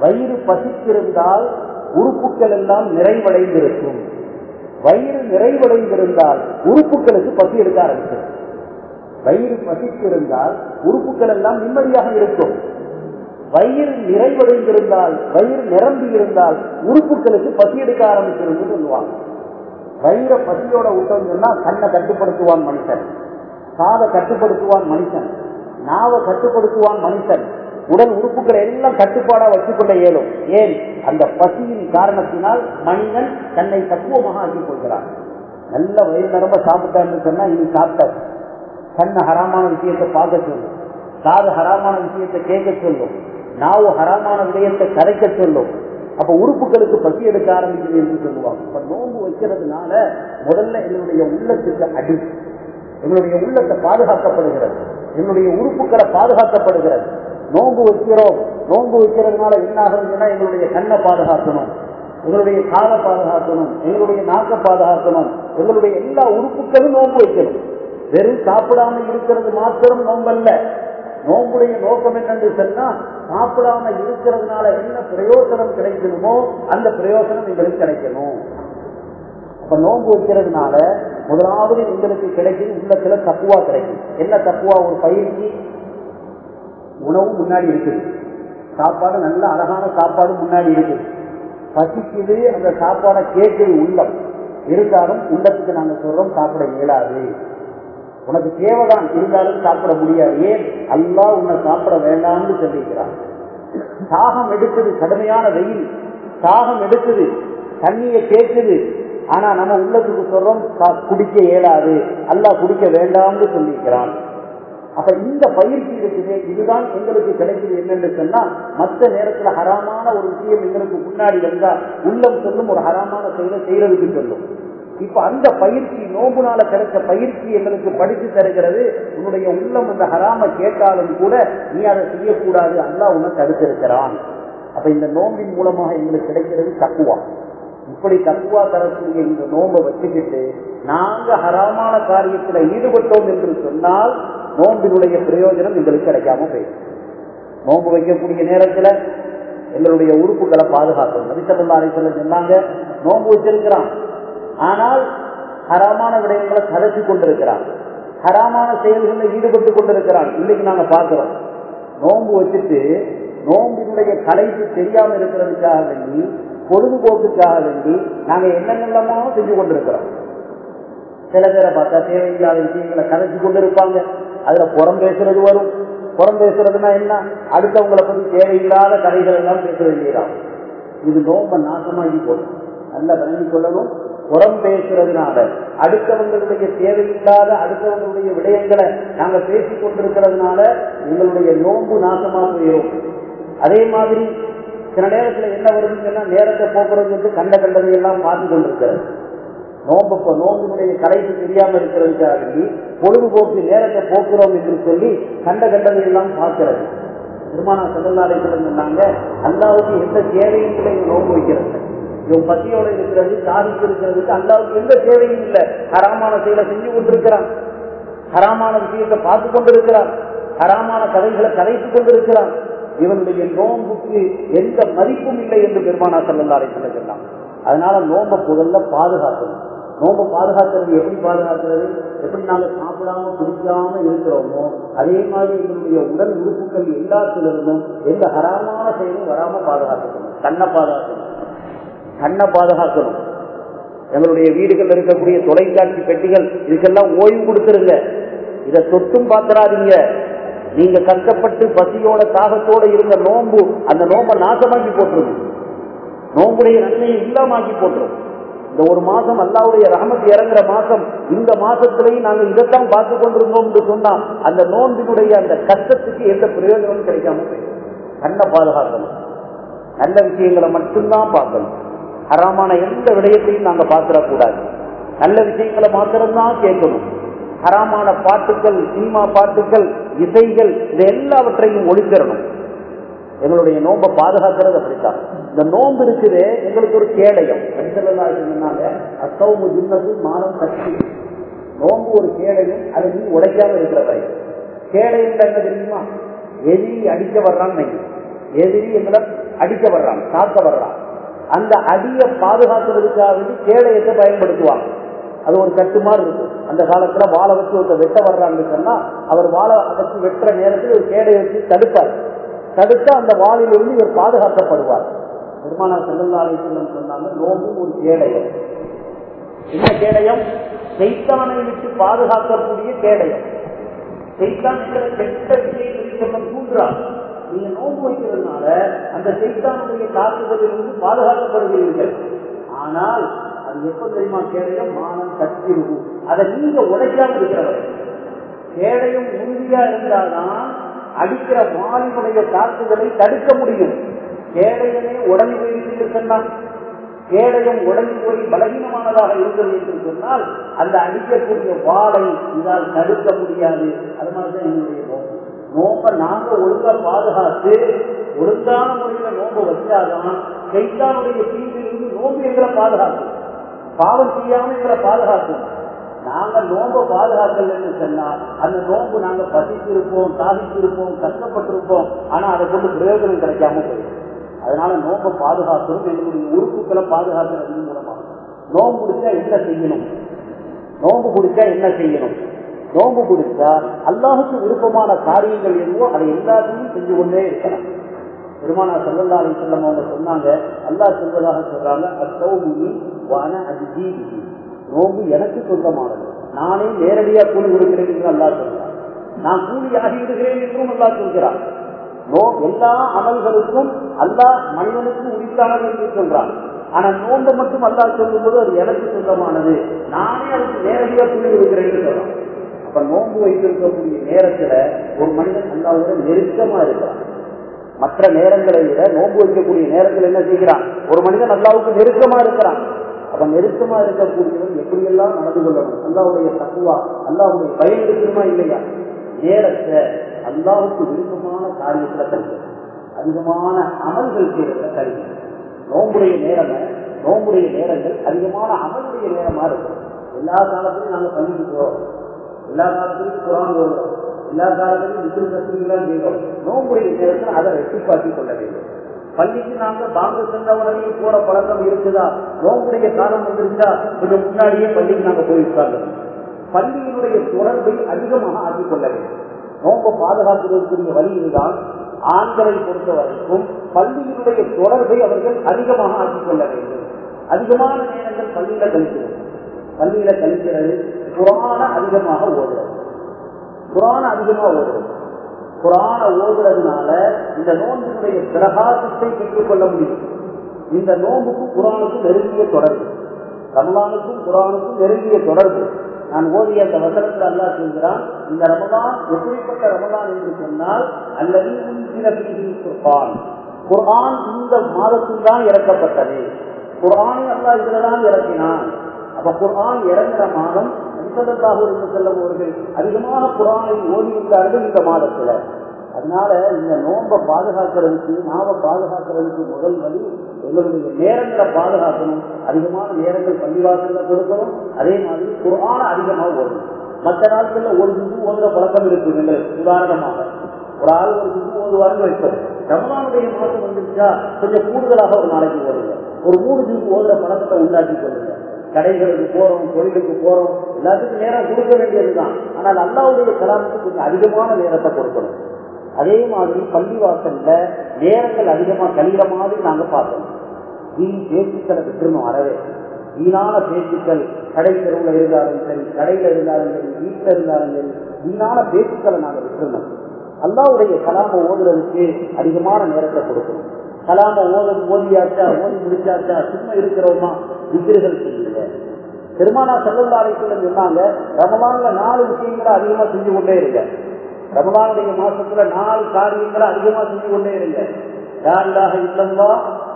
வயிறு பசித்திருந்தால் உறுப்புகள் எல்லாம் நிறைவடைந்திருக்கும். வயிறு நிறைவடைந்திருந்தால் உறுப்புகளுக்கு பசி எடுக்க ஆரம்பிச்சிடும். வயிறு பசித்திருந்தால் உறுப்புகள் எல்லாம் நிம்மதியாக இருக்கும். வயிறு நிறைவடைந்திருந்தால் வயிறு நிரம்பி இருந்தால் உறுப்புகளுக்கு பசி எடுக்க ஆரம்பிச்சிருந்து சொல்லுவாங்க. வயிற பசியோட விட்டோம் சொன்னா கண்ணை கட்டுப்படுத்துவான் மனுஷன் காதை கட்டுப்படுத்துவான் மனுஷன் நாவை கட்டுப்படுத்துவான் மனுஷன். உடல் உறுப்புகளை எல்லாம் கட்டுப்பாடா வச்சுக்கொள்ள இயலும். ஏன்? அந்த பசியின் காரணத்தினால் மனிதன் தன்னை தத்துவமாக ஆக்கிக் கொள்கிறான். நல்ல வயிறு நிரம்ப சாப்பிட்டான்னு சொன்னா இது சாப்பிட்டாச்சு கண்ணு ஹராமான விஷயத்தை பார்க்க சொல்லும். காது ஹராமான விஷயத்தை கேட்க சொல்லும். நாவு ஹராமான விடயத்தை கரைக்க சொல்லும். அப்ப உறுப்புகளுக்கு பசி எடுக்க ஆரம்பிக்குது என்று சொல்லுவாங்க. இப்ப நோன்பு வைக்கிறதுனால முதல்ல எங்களுடைய உள்ளத்துக்கு அடி. எங்களுடைய உள்ளத்தை பாதுகாக்கப்படுகிறது. எங்களுடைய உறுப்புகளை பாதுகாக்கப்படுகிறது. நோன்பு வைக்கிறோம். நோன்பு வைக்கிறதுனால என்ன ஆகுதுன்னா எங்களுடைய கண்ணை பாதுகாக்கணும். எங்களுடைய காலை பாதுகாக்கணும். எங்களுடைய நாக்கை பாதுகாக்கணும். எங்களுடைய எல்லா உறுப்புகளும் நோன்பு வைக்கணும். வெறும் சாப்பிடாம இருக்கிறது மாத்திரம் நோம்பல்ல நோம்புடைய நோக்கம் என்னன்னு சொன்னா சாப்பிடாம இருக்கிறதுனால என்ன பிரயோசனம் கிடைக்கணுமோ அந்த பிரயோசனம் எங்களுக்கு கிடைக்கணும். அப்ப நோன்பு வைக்கிறதுனால முதலாவது எங்களுக்கு கிடைக்கும் உள்ளத்துல தப்புவா கிடைக்கும் என்ன தப்புவா? ஒரு பயிற்சி உணவு முன்னாடி இருக்குது. சாப்பாடு நல்ல அழகான சாப்பாடு முன்னாடி இருக்குது. பசிக்குது அந்த சாப்பாடை கேட்குது உள்ளம் இருந்தாலும் உள்ளத்துக்கு நாங்க சொல்றோம் சாப்பிட இயலாது. உனக்கு தேவைதான் இருந்தாலும் சாப்பிட முடியாது. ஏன்? அல்லா உன்னை சாப்பிட வேண்டாம்னு சொல்லியிருக்கிறான் தாகம் எடுக்குது கடுமையான வெயில். தாகம் எடுக்குது தண்ணியை கேட்குது ஆனா நம்ம உள்ளத்துக்கு சொல்றோம் குடிக்க இயலாது. அல்லா குடிக்க வேண்டாம்னு சொல்லியிருக்கிறான் அப்ப இந்த பயிற்சி இருக்குது இதுதான் எங்களுக்கு கிடைக்குது என்னன்னு சொன்னா மற்ற நேரத்துல ஹராமான ஒரு விஷயம் எங்களுக்கு முன்னாடி வந்தா உள்ளம் சொல்லும் ஒரு ஹராமான செயலை செய்யறதுக்கு சொல்லும். இப்ப அந்த பயிற்சி நோம்புனால கிடைச்ச பயிற்சி எங்களுக்கு படித்து தருகிறது. உன்னுடைய உள்ளம் அந்த ஹராம கேட்டாலும் கூட நீ அதை செய்யக்கூடாது. அல்லா உன்னை தடுத்திருக்கிறான். அப்ப இந்த நோம்பின் மூலமாக எங்களுக்கு கிடைக்கிறது தக்குவா. இப்படி தக்குவா தரக்கூடிய இந்த நோம்பை வச்சுக்கிட்டு நாங்க ஹராமான காரியத்துல ஈடுபட்டோம் என்று சொன்னால் நோம்பினுடைய பிரயோஜனம் எங்களுக்கு கிடைக்காம போயிடும். நோன்பு வைக்கக்கூடிய நேரத்தில் எங்களுடைய உறுப்புகளை பாதுகாக்கணும். நபிசல்லா சொல்ல சொன்னாங்க நோன்பு வச்சிருக்கிறான். ஆனால் ஹராமான விடயங்களை கலைச்சு கொண்டிருக்கிறான். ஹராமான செயல்களில் ஈடுபட்டு கொண்டிருக்கிறான். இன்னைக்கு நாங்க பார்க்கிறோம். நோன்பு வச்சுட்டு நோம்பினுடைய கலைக்கு தெரியாம இருக்கிறதுக்காக வேண்டி பொழுதுபோக்குக்காக வேண்டி நாங்க என்னென்னமோ செஞ்சு கொண்டிருக்கிறோம். சில பேரை பார்த்தா தேவையில்லாத விஷயங்களை கலைச்சு கொண்டிருப்பாங்க. அதுல புறம் பேசுறது வரும். புறம் பேசுறதுன்னா என்ன? அடுத்தவங்களை பத்தி தேவையில்லாத கதைகள் எல்லாம் பேச இது ரொம்ப நாசமாகி போடும் நல்லா விளங்கி கொள்ளணும். புறம் பேசுறதுனால அடுத்தவங்களுடைய தேவையில்லாத அடுத்தவங்களுடைய விடயங்களை நாங்க பேசிக் கொண்டிருக்கிறதுனால எங்களுடைய நோன்பு நாசமா போயிடும் அதே மாதிரி சில நேரத்துல என்ன வருதுங்கன்னா நேரத்தை போக்குறது வந்து கண்ட கண்டதை எல்லாம் பார்த்து கொண்டிருக்கிறது. நோம்பு நோம்பினுடைய கலைப்பு தெரியாம இருக்கிறதுக்காக வேண்டி பொழுதுபோக்கு நேரத்தை போக்குறோம் என்று சொல்லி கண்ட கண்டதை எல்லாம் பார்க்கிறது. திருமண சதநாளை சொன்னாங்க அல்லாவுக்கு எந்த தேவையும் இல்லை நோம்பு வைக்கிறது இவன் பசியோட இருக்கிறது சாதித்து இருக்கிறதுக்கு அல்லாவுக்கு எந்த தேவையும் இல்லை. ஹராமான செயலை செஞ்சு கொண்டிருக்கிறான். ஹராமான விஷயத்தை பார்த்து கொண்டிருக்கிறான். ஹராமான கதைகளை கதைத்துக் கொண்டிருக்கிறான். இவனுடைய நோம்புக்கு எந்த மதிப்பும் இல்லை என்று பெருமானா செல்லல்லாரை சொன்னான் அதனால நோம்ப முதல்ல பாதுகாக்கணும். நோம்ப பாதுகாக்கிறது எப்படி பாதுகாக்கிறது? எப்படி நாங்க சாப்பிடாம குடிக்காம இருக்கிறோமோ அதே மாதிரி எங்களுடைய உடல் உறுப்புகள் எல்லாத்திலிருந்தும் எந்த ஹராமான செயலும் வராம பாதுகாக்கணும். கண்ணை பாதுகாக்கணும். கண்ணை பாதுகாக்கணும். எங்களுடைய வீடுகள் இருக்கக்கூடிய தொலைக்காட்சி பெட்டிகள் இதுக்கெல்லாம் ஓய்வு கொடுத்துருங்க. இதை தொட்டும் பார்த்துறாதீங்க நீங்க கஷ்டப்பட்டு பசியோட தாகத்தோட இருந்த நோம்பு அந்த நோம்பை நாசமாக்கி போட்டுருக்கு நோம்புடைய நன்மையை இல்லாமாக்கி போட்டுரும். இந்த ஒரு மாசம் அல்லாவுடைய ரஹமத் இறங்குற மாசம் இந்த மாசத்திலையும் நாங்கள் இதைத்தான் பார்த்து கொண்டிருந்தோம் என்று சொன்னா அந்த நோன்பினுடைய அந்த கஷ்டத்துக்கு எந்த பிரயோஜனமும் கிடைக்காம போயிடும். கண்ணை பாதுகாக்கணும். நல்ல விஷயங்களை மட்டும்தான் பார்க்கணும். ஹராமான எந்த விடயத்தையும் நாங்கள் பார்த்துடக்கூடாது. நல்ல விஷயங்களை மாத்திரம்தான் கேட்கணும். ஹராமான பாட்டுக்கள் சினிமா பாட்டுக்கள் இசைகள் இது எல்லாவற்றையும் ஒழிச்சிடணும் எங்களுடைய நோன்பை பாதுகாக்கிறது அப்படித்தான். இந்த நோன்பு இருக்குது எங்களுக்கு ஒரு கேடயம். சொன்னாங்க? அசௌமு ஜின்னது மானம் சக்தி நோன்பு ஒரு கேடயம் அது நீ உடைக்காம இருக்கிற வரை கேடயம் என்ன தெரியுமா? எதிரி அடிக்க வர்றான்னு எதிரி எங்களை அடிக்க வர்றான் தாக்க வர்றான். அந்த அடியை பாதுகாக்கிறதுக்காக வேண்டி கேடயத்தை பயன்படுத்துவாங்க. அது ஒரு கட்டுமாறு இருக்கும் அந்த காலத்துல வாழை வச்சு ஒருத்தர் வெட்ட வர்றான்னு சொன்னா அவர் வாழை வச்சு வெட்டுற நேரத்தில் ஒரு கேடை வச்சு தடுப்பார். தடுத்து அந்த வாளிலிருந்து இவர் பாதுகாக்கப்படுவார். பெருமானா செல்லல்லாலை சொன்னாங்க நோம்பும் ஒரு கேடயம். என்ன கேடயம்? செய்தானை விட்டு பாதுகாக்கக்கூடிய கேடயம். செய்தான் கெட்ட விஷயங்களை தூண்டுறான் நீங்க நோன்பு வைக்கிறதுனால அந்த செய்தானுடைய தாக்குதலிலிருந்து பாதுகாக்கப்படுகிறீர்கள் ஆனால் அது எப்ப தெரியுமா கேடயம்? மானம் சக்தி இருக்கும் அதை நீங்க உடைக்காம இருக்கிறவர் கேடயம் உறுதியா இருந்தால்தான் அடிக்கிற வாலினுடைய தாக்குதலை தடுக்க முடியும். கேடயமே உடனே போயிருக்கு சொன்னான் கேடயம் உடம்பு போய் பலகீனமானதாக இருந்தது என்று சொன்னால் அந்த அடிக்கக்கூடிய வாளை இதால் தடுக்க முடியாது. அது மாதிரிதான் என்னுடைய நோக்கம் நோக்க நாங்க ஒழுங்கா பாதுகாத்து ஒழுங்கான முறையில நோம்பு வச்சாதான் கைத்தானுடைய கீழே இருந்து நோம்பு எங்களை பாதுகாக்கும். பாவம் செய்யாமல் எங்களை பாதுகாக்கும். நாங்க நோன்பை பாதுகாக்கலன்னு சொன்னால் அந்த நோம்பு நாங்க பசித்திருப்போம் சாதித்திருப்போம் கஷ்டப்பட்டிருப்போம். ஆனா அதை கொண்டு பிரயோஜனம் கிடைக்காம போயிடும். அதனால நோன்பை பாதுகாக்கணும் எங்களுடைய உறுப்புகளை பாதுகாக்கிறது மூலமாக நோம்பு பிடிச்சா என்ன செய்யணும்? நோம்பு பிடிச்சா என்ன செய்யணும்? நோம்பு பிடிச்சா அல்லாஹுக்கு விருப்பமான காரியங்கள் எதுவோ அதை எல்லாத்தையும் செஞ்சு கொண்டே இருக்கலாம் பெருமானா சல்லல்லா அலி செல்லம் அவங்க சொன்னாங்க அல்லாஹ் சொல்வதாக சொல்றாங்க அத்தௌபுனி வன அஜீவி நோன்பு எனக்கு சொந்தமானது. நானே நேரடியா கூலி கொடுக்கிறேன் என்று அல்லா சொல்றான் நான் கூலி ஆகிவிடுகிறேன் என்றும் அல்லா சொல்கிறான். நோ எல்லா அமல்களுக்கும் அல்லா மனிதனுக்கு உரித்தானது என்று சொல்றான் ஆனா நோன்பை மட்டும் அல்லா சொல்லும் போது அது எனக்கு சொந்தமானது. நானே அதுக்கு நேரடியா கூலி கொடுக்கிறேன் சொல்றான். அப்ப நோன்பு வைத்திருக்கக்கூடிய நேரத்துல ஒரு மனிதன் அல்லாவோட நெருக்கமா இருக்கிறான் மற்ற நேரங்களை விட நோன்பு வைக்கக்கூடிய நேரத்தில் என்ன செய்கிறான்? ஒரு மனிதன் அல்லாவுக்கு நெருக்கமா இருக்கிறான். அப்ப நெருக்கமா இருக்கக்கூடியவன் எப்படியெல்லாம் நடந்து கொள்ளணும்? அல்லாவுடைய தக்குவா அல்லாவுடைய பயன் இருக்கணுமா இல்லையா? நேரத்தை அல்லாவுக்கு விருப்பமான காரியத்துல கருது அதிகமான அமல்கள் செய்யறத கழிவு நோம்புடைய நேரம நோம்புடைய நேரங்கள் அதிகமான அமலுடைய நேரமா இருக்கும். எல்லா காலத்திலும் நாங்க பள்ளிக்கு எல்லா காலத்திலும் குரான் ஓடுறோம் எல்லா காலத்திலும் விசில் கஷ்டங்கள்லாம் செய்கிறோம். நோம்புடைய நேரத்தில் அதை ரெட்டிப்பாக்கி கொள்ள வேண்டும். பள்ளிக்கு நாங்க பாங்க சென்ற உடனே போற பழக்கம் இருக்குதா? நோம்புடைய காலம் வந்துருச்சா? கொஞ்சம் முன்னாடியே பள்ளிக்கு நாங்க போயிருக்காங்க பள்ளியினுடைய தொடர்பை அதிகமாக ஆக்கிக் கொள்ள வேண்டும். நோம்பை பாதுகாக்கிறதுக்குரிய வழி இதுதான். ஆண்களை பொறுத்த வரைக்கும் பள்ளியினுடைய தொடர்பை அவர்கள் அதிகமாக ஆக்கிக் கொள்ள வேண்டும். அதிகமான நேரங்கள் பள்ளியில கழிக்கிறது. பள்ளியில கழிக்கிறது. குரான அதிகமாக ஓடுறது குரான அதிகமாக ஓடுறது குரான ஓதுறதுனால இந்த நோன்புடைய பிரகாசத்தை பெற்றுக்கொள்ள முடியும். இந்த நோன்புக்கும் குரானுக்கும் நெருங்கிய தொடர்பு. ரமலானுக்கும் குரானுக்கும் நெருங்கிய தொடர்பு. நான் ஓதிய அந்த வசனத்தில் அல்லா சொல்கிறான் இந்த ரமதான் எப்படிப்பட்ட ரமதான் என்று சொன்னால் அல்லது குர்பான் குர்ஆன். இந்த மாதத்தில் தான் இறக்கப்பட்டது. குர்ஆனை அல்லா இதுலதான் இறக்கினான். அப்ப குர்ஆன் இறங்கின மாதம் அன்பதற்காக என்று செல்லும் அவர்கள் அதிகமாக குரானை ஓடிவிட்டார்கள் இந்த மாதத்துல அதனால இந்த நோன்பை பாதுகாக்கிறதுக்கு நாம பாதுகாக்கிறதுக்கு முதல் வழி எங்களுடைய நேரங்களை பாதுகாக்கணும் அதிகமான நேரங்கள் பள்ளிவாசல கொடுக்கணும் அதே மாதிரி குரான அதிகமாக ஓடணும் மற்ற நாட்கள்ல ஒரு ஜிந்து ஓதுற பழக்கம் இருக்கு எங்களுக்கு உதாரணமாக. ஒரு ஆள் ஒரு ஜிந்து ஓதுவாருன்னு வைப்போம். ரமலானுடைய மாதம் வந்துருச்சா கொஞ்சம் கூடுதலாக ஒரு நாளைக்கு ஓடுங்க ஒரு மூணு ஜிந்து ஓதுற பழக்கத்தை உண்டாக்கி கொள்ளுங்க. கடைகளுக்கு போறோம் தொழிலுக்கு போறோம் எல்லாத்துக்கும் நேரம் கொடுக்க வேண்டியதுதான். ஆனால் அல்லாவுடைய கலாமுக்கு கொஞ்சம் அதிகமான நேரத்தை கொடுக்கணும். அதே மாதிரி பள்ளிவாசல்ல நேரங்கள் அதிகமா கழிகிற மாதிரி நாங்க பார்க்கணும். வீண் பேச்சுக்களை விட்டுருணும் அறவே வீணான பேச்சுக்கள் கடை தெருவில் இருந்தாலும் சரி கடையில இருந்தாலும் சரி வீட்டில் இருந்தாலும் சரி வீணான பேச்சுக்களை நாங்க விட்டுருந்தோம் அல்லாவுடைய கலாம ஓதுறதுக்கு அதிகமான நேரத்தை கொடுக்கணும். கலாம ஓதம் ஓதியாச்சா ஓதி முடிச்சாச்சா சும்மா இருக்கிறோமா? விக்கிரகள் செய்யல பெருமானா செல்லல்லாரைக்குள்ள சொன்னாங்க ரமலான்ல நாலு விஷயங்களை அதிகமா செஞ்சு கொண்டே இருங்க. ரமலானுடைய மாசத்துல நாலு காரியங்களை அதிகமா செஞ்சு கொண்டே இருங்க. யாருலாக இல்லம்பா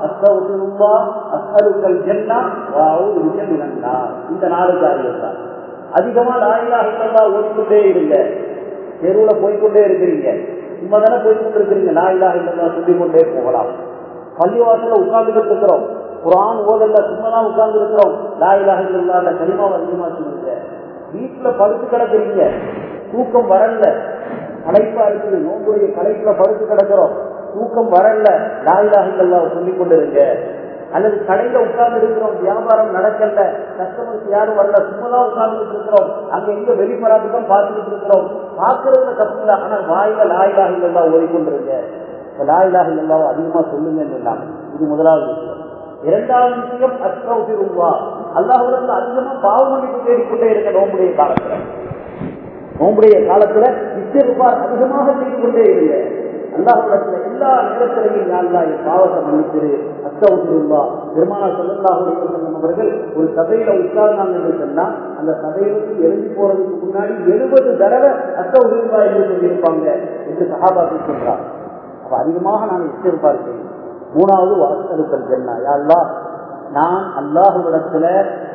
அஸ்தவுல்லா அஸ்தருக்கள் என்ன வாவு விஜயமினன்னா இந்த நாலு காரியம் தான் அதிகமா நாயிலாக இல்லம்பா ஓடிக்கொண்டே இருங்க. தெருவுல போய்கொண்டே இருக்கிறீங்க. சும்மா தானே போய்கொண்டு இருக்கிறீங்க லாயிலாக இல்லல்லா சொல்லிக் கொண்டே போகலாம். பள்ளிவாசல உட்கார்ந்துட்டு இருக்கிறோம் குரான் ஓதல்ல சும்மாதான் உட்கார்ந்து இருக்கிறோம் லாயிலாக இல்லல்லா கனிமாவை அதிகமா சொல்லுங்க வீட்டுல படுத்து கிடக்குறீங்க. தூக்கம் வரல களைப்பா இருக்குது. நோம்புடைய களைப்புல படுத்து கிடக்கிறோம். தூக்கம் வரல லாயிலாக இல்லல்லா சொல்லிக் கொண்டிருங்க. அல்லது கடையில உட்கார்ந்து இருக்கிறோம் வியாபாரம் நடக்கல கஸ்டமர்ஸ் யாரும் வரல. சும்மா உட்கார்ந்துட்டு இருக்கிறோம் அங்க எங்க வெளிப்பராட்டு தான் பார்த்துட்டு இருக்கிறோம் பார்க்கறதுல தப்பு இல்லை. ஆனா வாயில லாயிலாக இல்லல்லா ஓடிக்கொண்டிருங்க லாயிலாக இல்லல்லாவை அதிகமா சொல்லுங்கன்னு சொன்னாங்க இது முதலாவது விஷயம். இரண்டாவது விஷயம் ரூபா அல்லாஹுலத்துல அதிகமா பாவ மன்னிப்பு தேடிக்கொண்டே இருக்க நோம்புடைய காலத்துல. நோம்புடைய காலத்துல இச்சிருப்பார் அதிகமாக செய்து கொண்டே இருங்க அல்லாஹுலத்துல எல்லா நேரத்திலையும் யாழ்லா என் பாவத்தை மன்னித்திரு அஸ்ரௌசிருவா பெருமானா செல்லல்லாஹுடைய அவர்கள் ஒரு சபையில உட்கார்ந்தாங்க என்று சொன்னா அந்த சபையிலிருந்து எழுதி போறதுக்கு முன்னாடி எழுபது தடவை அஸ்ரௌசிருவா என்று சொல்லியிருப்பாங்க என்று சகாபாத்தி சொல்றார் அப்ப அதிகமாக நான் இச்சிருப்பார் மூணாவது வாசலுக்கள் ஜென்னா யாருலா நான் அல்லாஹுவிடத்துல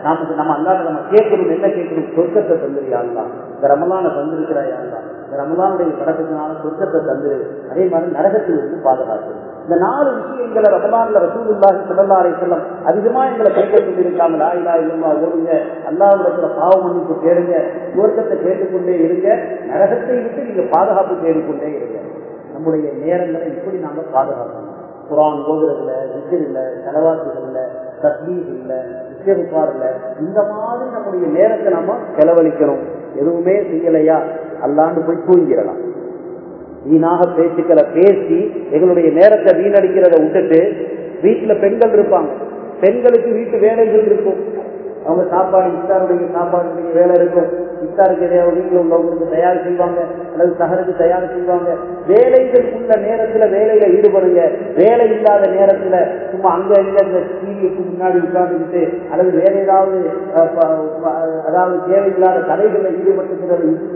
நமக்கு நம்ம அல்லாஹ் நம்ம கேட்கணும் என்ன கேட்கணும்? சொர்க்கத்தை தந்துரு யாருலா இந்த ரமலான தந்திருக்கிறாய் யாழ்லா இந்த ரமலானுடைய படத்துக்குனால சொர்க்கத்தை தந்துரு. அதே மாதிரி நரகத்தில் இருந்து பாதுகாத்து இந்த நாலு விஷயங்களை ரமலான்ல ரசூலுல்லாஹி ஸல்லல்லாஹு செல்லம் அதிகமா எங்களை கேட்க சொல்லியிருக்காங்க லா இலாஹ ஓடுங்க. அல்லாஹ்விடத்துல பாவ மன்னிப்பு கேளுங்க. சுவர்க்கத்தை கேட்டுக்கொண்டே இருங்க. நரகத்தை விட்டு நீங்க பாதுகாப்பு தேடிக்கொண்டே இருங்க. நம்முடைய நேரங்களை இப்படி நாம பாதுகாக்கணும்? குரான் ஓதுறதுல விசில் இல்ல செலவாக்குகள் இல்ல தஸ்லீஸ் இல்ல இஸ்திஃபார் இல்ல இந்த மாதிரி நம்முடைய நேரத்தை நம்ம செலவழிக்கணும். எதுவுமே செய்யலையா? அல்லாண்டு போய் தூங்கிடலாம். வீணாக பேச்சுக்களை பேசி எங்களுடைய நேரத்தை வீணடிக்கிறத விட்டுட்டு வீட்டுல பெண்கள் இருப்பாங்க. பெண்களுக்கு வீட்டு வேலைகள் இருக்கும். அவங்க சாப்பாடு இஸ்தாருடைய சாப்பாடுடைய வேலை இருக்கும் இஸ்தாருக்கு எதையாவது வீட்டில் உள்ளவங்களுக்கு தயார் செய்வாங்க. அல்லது சகருக்கு தயார் செய்வாங்க. வேலைகள் உள்ள நேரத்துல வேலையில ஈடுபடுங்க. வேலை இல்லாத நேரத்துல சும்மா அங்க இங்க இந்த டிவிக்கு முன்னாடி உட்கார்ந்துக்கிட்டு அல்லது வேற ஏதாவது அதாவது தேவையில்லாத கதைகளில் ஈடுபட்டு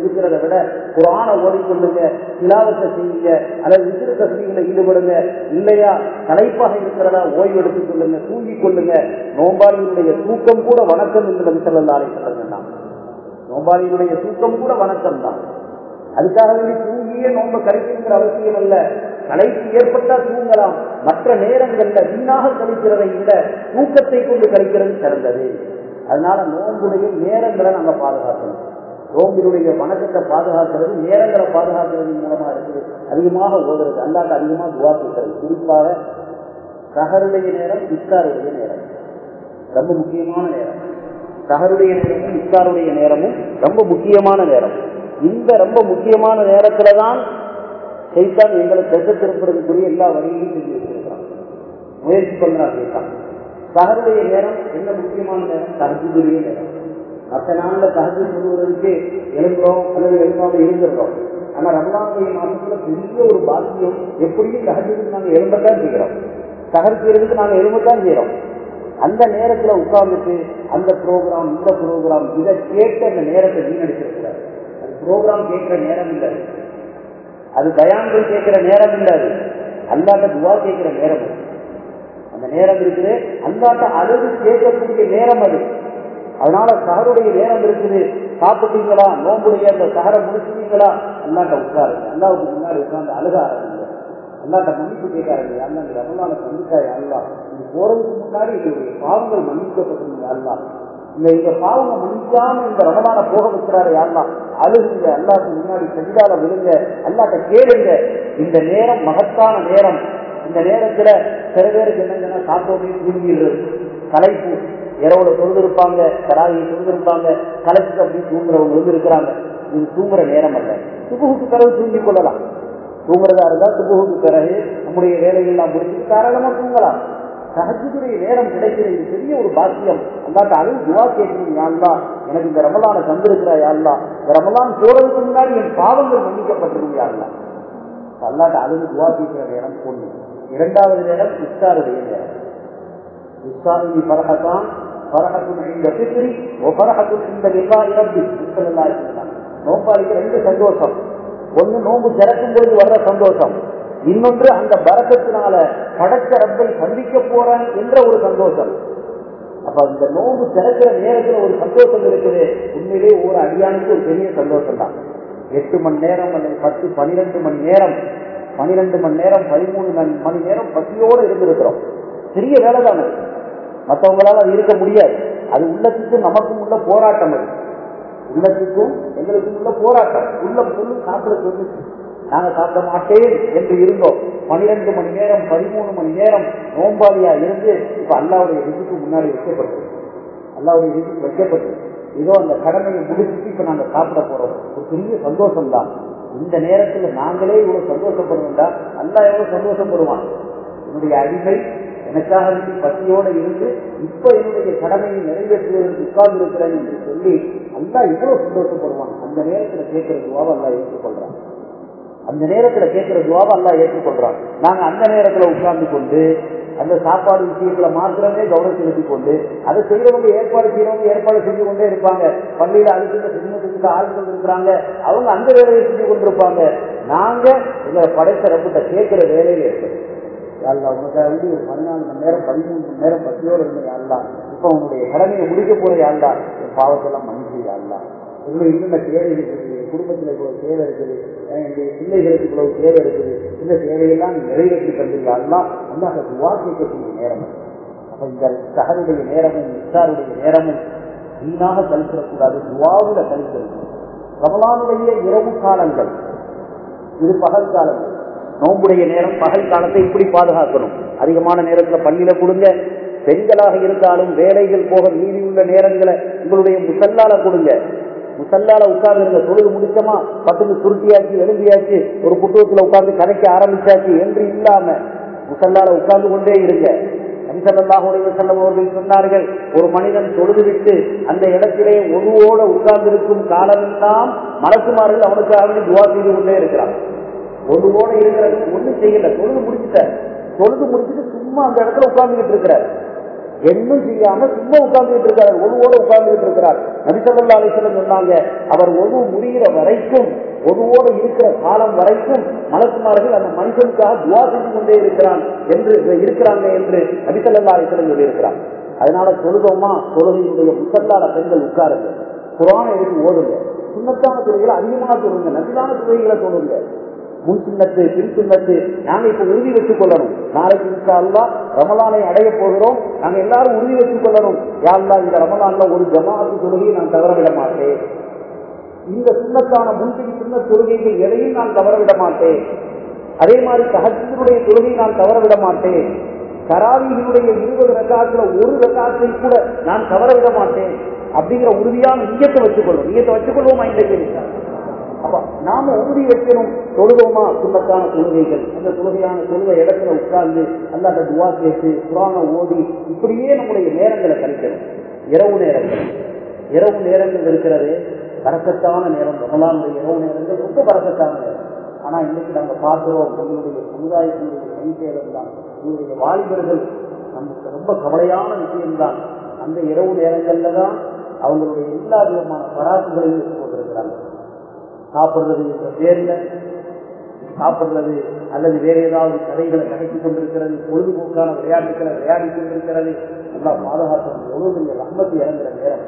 இருக்கிறத விட குரான ஓடிக்கொள்ளுங்க இலாவத்தை செய்யுங்க அல்லது விசிறு தசதிகளை ஈடுபடுங்க. இல்லையா? தலைப்பாக இருக்கிறதா ஓய்வு எடுத்துக் கொள்ளுங்க தூங்கிக் கொள்ளுங்க. நோம்பாளியினுடைய தூக்கம் கூட வணக்கம் என்று நபி ஸல்லல்லாஹு அலைஹி நோம்பாளியினுடைய தூக்கம் கூட வணக்கம் தான். அதுக்காக வேண்டி தூங்கியே நோம்ப கழிக்கின்ற அவசியம் அல்ல கலைக்கு ஏற்பட்டால் தூங்கலாம். மற்ற நேரங்கள்ல வீணாக கழிக்கிறதை விட தூக்கத்தை கொண்டு கழிக்கிறது சிறந்தது. அதனால நோம்புடைய நேரங்களை நாங்க பாதுகாக்கணும். நோம்பினுடைய வணக்கத்தை பாதுகாக்கிறது நேரங்களை பாதுகாக்கிறது மூலமா இருக்குது. அதிகமாக ஓடுறது அல்லாட்ட அதிகமாக துவா குறிப்பாக சகருடைய நேரம் இஃப்தாருடைய நேரம். ரொம்ப முக்கியமான நேரம். சகருடைய நேரமும் இஃப்தாருடைய நேரமும் ரொம்ப முக்கியமான நேரம். இந்த ரொம்ப முக்கியமான நேரத்துல தான் சைத்தான் எங்களை திசை திருப்பதற்குரிய எல்லா வழியையும் செஞ்சு வச்சிருக்கிறான் முயற்சி பண்ணா சைத்தான். சகருடைய நேரம் என்ன முக்கியமான நேரம்? தகஜுடைய நேரம். மற்ற நாள்ல தகஜு சொல்லுவதற்கு எழுந்தோம் அல்லது எழுந்தாம இருந்துடுறோம் ஆனா ரமலானுடைய மாதத்துல பெரிய ஒரு பாக்கியம் எப்படியும் தகஜுக்கு நாங்கள் எழும்பத்தான் செய்கிறோம். தகர்க்கிறதுக்கு நாங்கள் எழும்பத்தான் செய்யறோம் அந்த நேரத்துல உட்கார்ந்துட்டு அந்த ப்ரோக்ராம் இந்த ப்ரோக்ராம் இதை கேட்டு அந்த நேரத்தை வீணடிச்சிருக்கிறார் அது ப்ரோக்ராம் கேட்கிற நேரம் இல்லை. அது. பயான்கள் கேட்கிற நேரம் இல்லை அது. அல்லாட்ட துவா கேட்கிற நேரம் அந்த நேரம் இருக்குது. அல்லாட்ட அழுது கேட்கக்கூடிய நேரம் அது. அதனால சகருடைய நேரம் இருக்குது. சாப்பிட்டீங்களா? நோம்புடைய அந்த சகரை முடிச்சுட்டீங்களா? அல்லாட்ட உட்காரு அல்லாவுக்கு முன்னாடி உட்கார்ந்து அழுக ஆரம்பிச்சு அல்லாட்ட மன்னிப்பு கேட்காரு அல்ல அந்த ரமலான சந்திக்காய் அல்லா இது போறதுக்கு முன்னாடி எங்களுடைய பாவங்கள் மன்னிக்கப்பட்டிருந்தீங்க அல்லா இந்த இந்த பாவங்க மன்னிக்காம இந்த ரமலான போக வைக்கிறாரு யாருலாம் அழுகுங்க அல்லாவுக்கு முன்னாடி செஞ்சால விழுங்க அல்லாட்ட கேளுங்க. இந்த நேரம் மகத்தான நேரம். இந்த நேரத்துல சில பேருக்கு என்னங்கன்னா சாப்பிட்டோமே தூங்கிடுறது. கலைப்பு இரவுல தொழுதிருப்பாங்க கராவியை தொழுதிருப்பாங்க கலைச்சு அப்படி தூங்குறவங்க வந்து இருக்கிறாங்க இது தூங்குற நேரம் அல்ல. சுகுக்கு கரவு தூங்கிக் கொள்ளலாம். தூங்குறதா இருந்தா சுகுவுக்கு பிறகு நம்முடைய வேலையெல்லாம் முடிச்சு தாராளமா தூங்கலாம். சகஜத்துடைய நேரம் கிடைக்கிறது பெரிய ஒரு பாக்கியம். அல்லாட்ட அதுவும் துவா கேட்கணும் யாழ்லா எனக்கு இந்த ரமலான தந்திருக்கிறா யாழ்லா இந்த ரமலான் போறதுக்கு முன்னாடி என் பாவங்கள் மன்னிக்கப்பட்டிருக்கும் யாழ்லா அல்லாட்ட அதுவும் துவா கேட்கிற நேரம் ஒண்ணு இரண்டாவது நேரம் இஸ்தாருடைய நேரம். இஸ்தாரி பரகத்தான் பரகத்தும் இந்த பித்ரி பரகத்தும் இந்த வில்லா இரப்பி சொல்லலாம் ரெண்டு சந்தோஷம். ஒண்ணு நோம்பு திறக்கும் பொழுது வர்ற சந்தோஷம். இன்னொன்று அந்த பரதத்தினால படைச்ச ரப்பை சந்திக்க போறான் என்ற ஒரு சந்தோஷம். அப்ப அந்த நோம்பு திறக்கிற நேரத்துல ஒரு சந்தோஷம் இருக்குது. உண்மையிலே ஒரு அடியானுக்கு ஒரு பெரிய சந்தோஷம் தான் எட்டு மணி நேரம் அல்லது பத்து பனிரெண்டு மணி நேரம் பனிரெண்டு மணி நேரம் பதிமூணு மணி- நேரம் பசியோடு இருந்திருக்கிறோம். பெரிய வேலை தானே மற்றவங்களால அது இருக்க முடியாது. அது உள்ளத்துக்கும் நமக்கும் உள்ள போராட்டம் அது. உள்ளத்துக்கும் எங்களுக்கும் உள்ள போராட்டம். உள்ளம் சொல்லும் சாப்பிட சொல்லுச்சு நாங்க சாப்பிட மாட்டேன் என்று இருந்தோம். பன்னிரண்டு மணி நேரம் பதிமூணு மணி நேரம் நோம்பாளியா இருந்து இப்ப அல்லாவுடைய ரிசுக்கு முன்னாடி வைக்கப்பட்டது. அல்லாவுடைய ரிசுக்கு வைக்கப்பட்டது. ஏதோ அந்த கடமையை முடிச்சுட்டு இப்ப நாங்க சாப்பிட போறோம். ஒரு பெரிய சந்தோஷம் தான் இந்த நேரத்துல நாங்களே இவ்வளவு சந்தோஷப்படுவோம்டா அல்லா எவ்வளவு சந்தோஷப்படுவான்? என்னுடைய அடிமை எனக்காக வேண்டி பசியோட இருந்து இப்ப என்னுடைய கடமையை நிறைவேற்றுவதற்கு உட்கார்ந்து இருக்கிறேன் என்று சொல்லி அல்லா எவ்வளவு சந்தோஷப்படுவான். அந்த நேரத்துல கேட்கிற துவாவை அல்லா ஏற்றுக்கொள்றான். அந்த நேரத்துல கேட்கிற துவாவை அல்லா ஏற்றுக்கொள்றான். நாங்க அந்த நேரத்துல உட்கார்ந்து கொண்டு அந்த சாப்பாடு விஷயத்துல மாத்திரமே கவனம் செலுத்தி கொண்டு அதை செய்யறவங்க ஏற்பாடு செய்யறவங்க ஏற்பாடு செஞ்சு கொண்டே இருப்பாங்க. பள்ளியில அழுத்த சின்னத்துக்கு ஆட்கள் இருக்கிறாங்க. அவங்க அந்த வேலையை செஞ்சு கொண்டிருப்பாங்க. நாங்க எங்களை படைத்த ரப்பிட்ட கேட்கிற வேலையில இருக்கிறோம் யாருல உனக்காக வந்து ஒரு பதினாலு மணி நேரம் பதிமூணு மணி நேரம் பசியோடு இருந்த அல்லா இப்ப உன்னுடைய கடமையை முடிக்க போற அல்லா என் பாவத்தெல்லாம் மன்னிச்சு அல்லா உங்களுக்கு இன்னும் தேவை இருக்குது. குடும்பத்தில் இவ்வளவு தேவை இருக்குது. என்னுடைய பிள்ளைகளுக்கு இவ்வளவு தேவை இருக்குது? இந்த தேவையெல்லாம் நிறைவேற்றி தந்திருக்காருலாம் வந்து அந்த துவா கேட்கக்கூடிய நேரம் அது. அப்ப இந்த சகருடைய நேரமும் இஸ்தாருடைய நேரமும் வீணாக கழிச்சிடக்கூடாது துவாவில கழிக்கிறது ரமலானுடைய இரவு காலங்கள். இது பகல் காலங்கள். நோம்புடைய நேரம் பகல் காலத்தை இப்படி பாதுகாக்கணும். அதிகமான நேரத்துல பள்ளியில கொடுங்க. பெண்களாக இருந்தாலும் வேலைகள் போக மீதி உள்ள நேரங்களை உங்களுடைய முசல்லால கொடுங்க. முசல்லால உட்கார்ந்துருங்க. தொழுது முடிச்சமா? பத்துக்கு சுருட்டியாச்சு எழுந்தியாச்சு ஒரு புத்தகத்துல உட்கார்ந்து கதைக்க ஆரம்பிச்சாச்சு என்று இல்லாம முசல்லால உட்கார்ந்து கொண்டே இருங்க. நபிசல்லாஹுடைய செல்லம் சொன்னார்கள் ஒரு மனிதன் தொழுது விட்டு அந்த இடத்திலே ஒருவோட உட்கார்ந்திருக்கும் காலமெல்லாம் மலக்குமார்கள் அவனுக்காக துவா செய்து கொண்டே இருக்கிறான் ஒருவோட இருக்கிறது ஒண்ணும் செய்யல. தொழுது முடிச்சுட்ட தொழுது முடிச்சுட்டு சும்மா அந்த இடத்துல உட்கார்ந்துகிட்டு இருக்கிறார். என்னும் செய்யாம சும்மா உட்கார்ந்துட்டு இருக்காரு. ஒருவோட உட்கார்ந்துட்டு இருக்கிறார். நபிசல்லா அலிஸ்லம் சொன்னாங்க அவர் ஒது முடிகிற வரைக்கும் ஒருவோடு இருக்கிற காலம் வரைக்கும் மலக்குமார்கள் அந்த மனுஷனுக்காக துவா செஞ்சு கொண்டே இருக்கிறான் என்று இருக்கிறாங்க என்று நபிசல்லா அலிஸ்லம் சொல்லியிருக்கிறார். அதனால தொழுதோமா தொழுகையுடைய முசல்லாத பெண்கள் உட்காருங்க. குரான எடுத்து ஓடுங்க சுண்ணத்தான துறைகளை அதிகமாக தொழுங்க நபிலான துறைகளை தொழுங்க முன் சுண்ணத்து பின் சுண்ணத்து நாங்க இப்ப உறுதி வச்சுக் கொள்ளணும். நாளைக்கு இன்ஷா அல்லா ரமலானை அடைய போகிறோம். நாங்க எல்லாரும் உறுதி வச்சுக் கொள்ளணும். யாருலா இந்த ரமலான்ல ஒரு ஜமாத்து தொழுகையை நான் தவறவிட மாட்டேன். இந்த சுண்ணத்தான முன்பின் சுண்ண தொழுகைக்கு எதையும் நான் தவறவிட மாட்டேன். அதே மாதிரி சகஜத்தினுடைய தொழுகையை நான் தவறவிட மாட்டேன். கராவியினுடைய இருபது ரகாத்துல ஒரு ரகாத்தை கூட நான் தவறவிட மாட்டேன். அப்படிங்கிற உறுதியான ஈயத்தை வச்சுக்கொள்ளும் நீயத்தை வச்சுக்கொள்வோமா இன்றைக்கு அப்ப நாம உறுதி வைக்கணும்? தொழுவோமா சுண்ணத்தான தொழுகைகள் அந்த தொழுகையான தொழுகை இடத்துல உட்கார்ந்து அல்லாத துவா கேட்டு புராண ஓதி இப்படியே நம்முடைய நேரங்களை கழிக்கணும். இரவு நேரங்கள். இரவு நேரங்கள் இருக்கிறது பறக்கத்தான நேரம். ரமலானுடைய இரவு நேரங்கள் ரொம்ப பறக்கத்தான நேரம். ஆனா இன்னைக்கு நாங்க பார்க்கிறோம் உங்களுடைய சமுதாயத்தினுடைய கைசேதம் தான். உங்களுடைய வாலிபர்கள் நமக்கு ரொம்ப கவலையான விஷயம்தான். அந்த இரவு நேரங்கள்ல தான் அவங்களுடைய எல்லா விதமான பராசுகளையும் போட்டிருக்கிறாங்க சாப்பிடுறது என்ற பேர்ல சாப்பிடுறது அல்லது வேற ஏதாவது கதைகளை கடைத்துக் கொண்டிருக்கிறது பொழுதுபோக்கான விளையாட்டுகளை விளையாடி கொண்டிருக்கிறது எல்லாம் பாதுகாப்பு எவ்வளவு பெரிய இறங்குற நேரம்.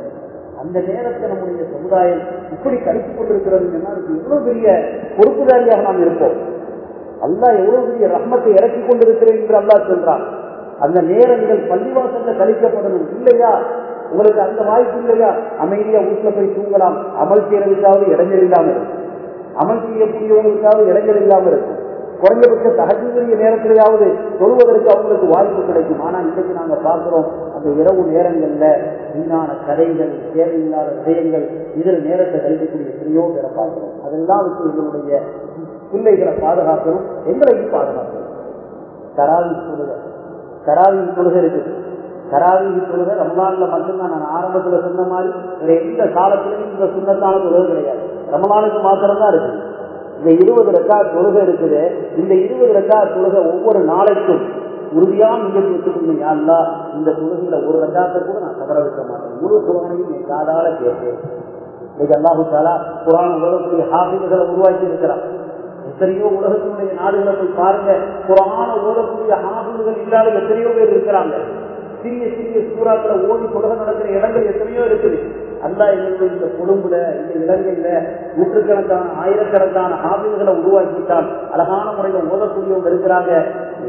அந்த நேரத்தை நம்முடைய சமுதாயம் இப்படி கழித்துக் கொண்டிருக்கிறது அதுக்கு எவ்வளவு பெரிய பொறுப்புதாரியாக நாம் இருப்போம். அல்லா எவ்வளவு பெரிய ரஹ்மத்தை இறக்கி கொண்டிருக்கிறேன் என்று அல்லா சொல்றான். அந்த நேரங்கள் பள்ளிவாசல்ல கழிக்கப்படணும் இல்லையா? உங்களுக்கு அந்த வாய்ப்பு இல்லையா? அமைதியா வீட்டுல போய் தூங்கலாம். அமல் செய்யறதுக்காவது இடைஞ்சல் இல்லாம இருக்கும் அமல் செய்யக்கூடியவங்களுக்காவது இடைஞ்சல் இல்லாம இருக்கும் குறைந்தபட்ச தகஜுரிய நேரத்திலேயாவது சொல்வதற்கு அவங்களுக்கு வாய்ப்பு கிடைக்கும். ஆனா இன்றைக்கு நாங்க பார்க்கிறோம் அந்த இரவு நேரங்கள்ல வீணான கதைகள் தேவையில்லாத விஷயங்கள் இதில் நேரத்தை கழிக்கக்கூடிய எத்தனையோ பேரை பார்க்கிறோம். அதெல்லாம் வச்சு எங்களுடைய பிள்ளைகளை பாதுகாக்கணும் எங்களையும் பாதுகாக்கணும் தராவின் தொழுகை. தராவி தொழுகை இருக்குது. தராவி தொழுகை ரமலான்ல மட்டும்தான் நான் ஆரம்பத்துல சொன்ன மாதிரி வேற எந்த காலத்திலையும் இந்த சுண்ணத்தான தொழுகை கிடையாது. ரமலானுக்கு மாத்திரம் தான் இந்த இருபது ரெக்கா தொழுகை இருக்குது. இந்த இருபது ரெக்கா தொழுகை ஒவ்வொரு நாளைக்கும் உறுதியான நிகழ்ச்சி வச்சுக்கணும் யாருலா இந்த தொழுகையில ஒரு ரெக்காத்தை கூட நான் தவற வைக்க மாட்டேன். முழு குரானையும் என் காதால கேட்பேன் இன்னைக்கு அல்லாஹு தாலா குரான் உலகக்கூடிய ஹாபிகளை உருவாக்கி இருக்கிறான். எத்தனையோ உலகத்தினுடைய நாடுகளை போய் பாருங்க குரான ஓதக்கூடிய ஹாபிகள் இல்லாத எத்தனையோ பேர் இருக்கிறாங்க. சிறிய சிறிய சூறாக்களை ஓடி தொழுகை நடக்கிற இடங்கள் எத்தனையோ இருக்குது. அல்லா எங்களுக்கு இந்த கொழும்புல இந்த இலங்கையில நூற்றுக்கணக்கான ஆயிரக்கணக்கான ஹாபில்களை உருவாக்கிட்டால் அழகான முறையில் ஓதக்கூடியவங்க இருக்கிறாங்க.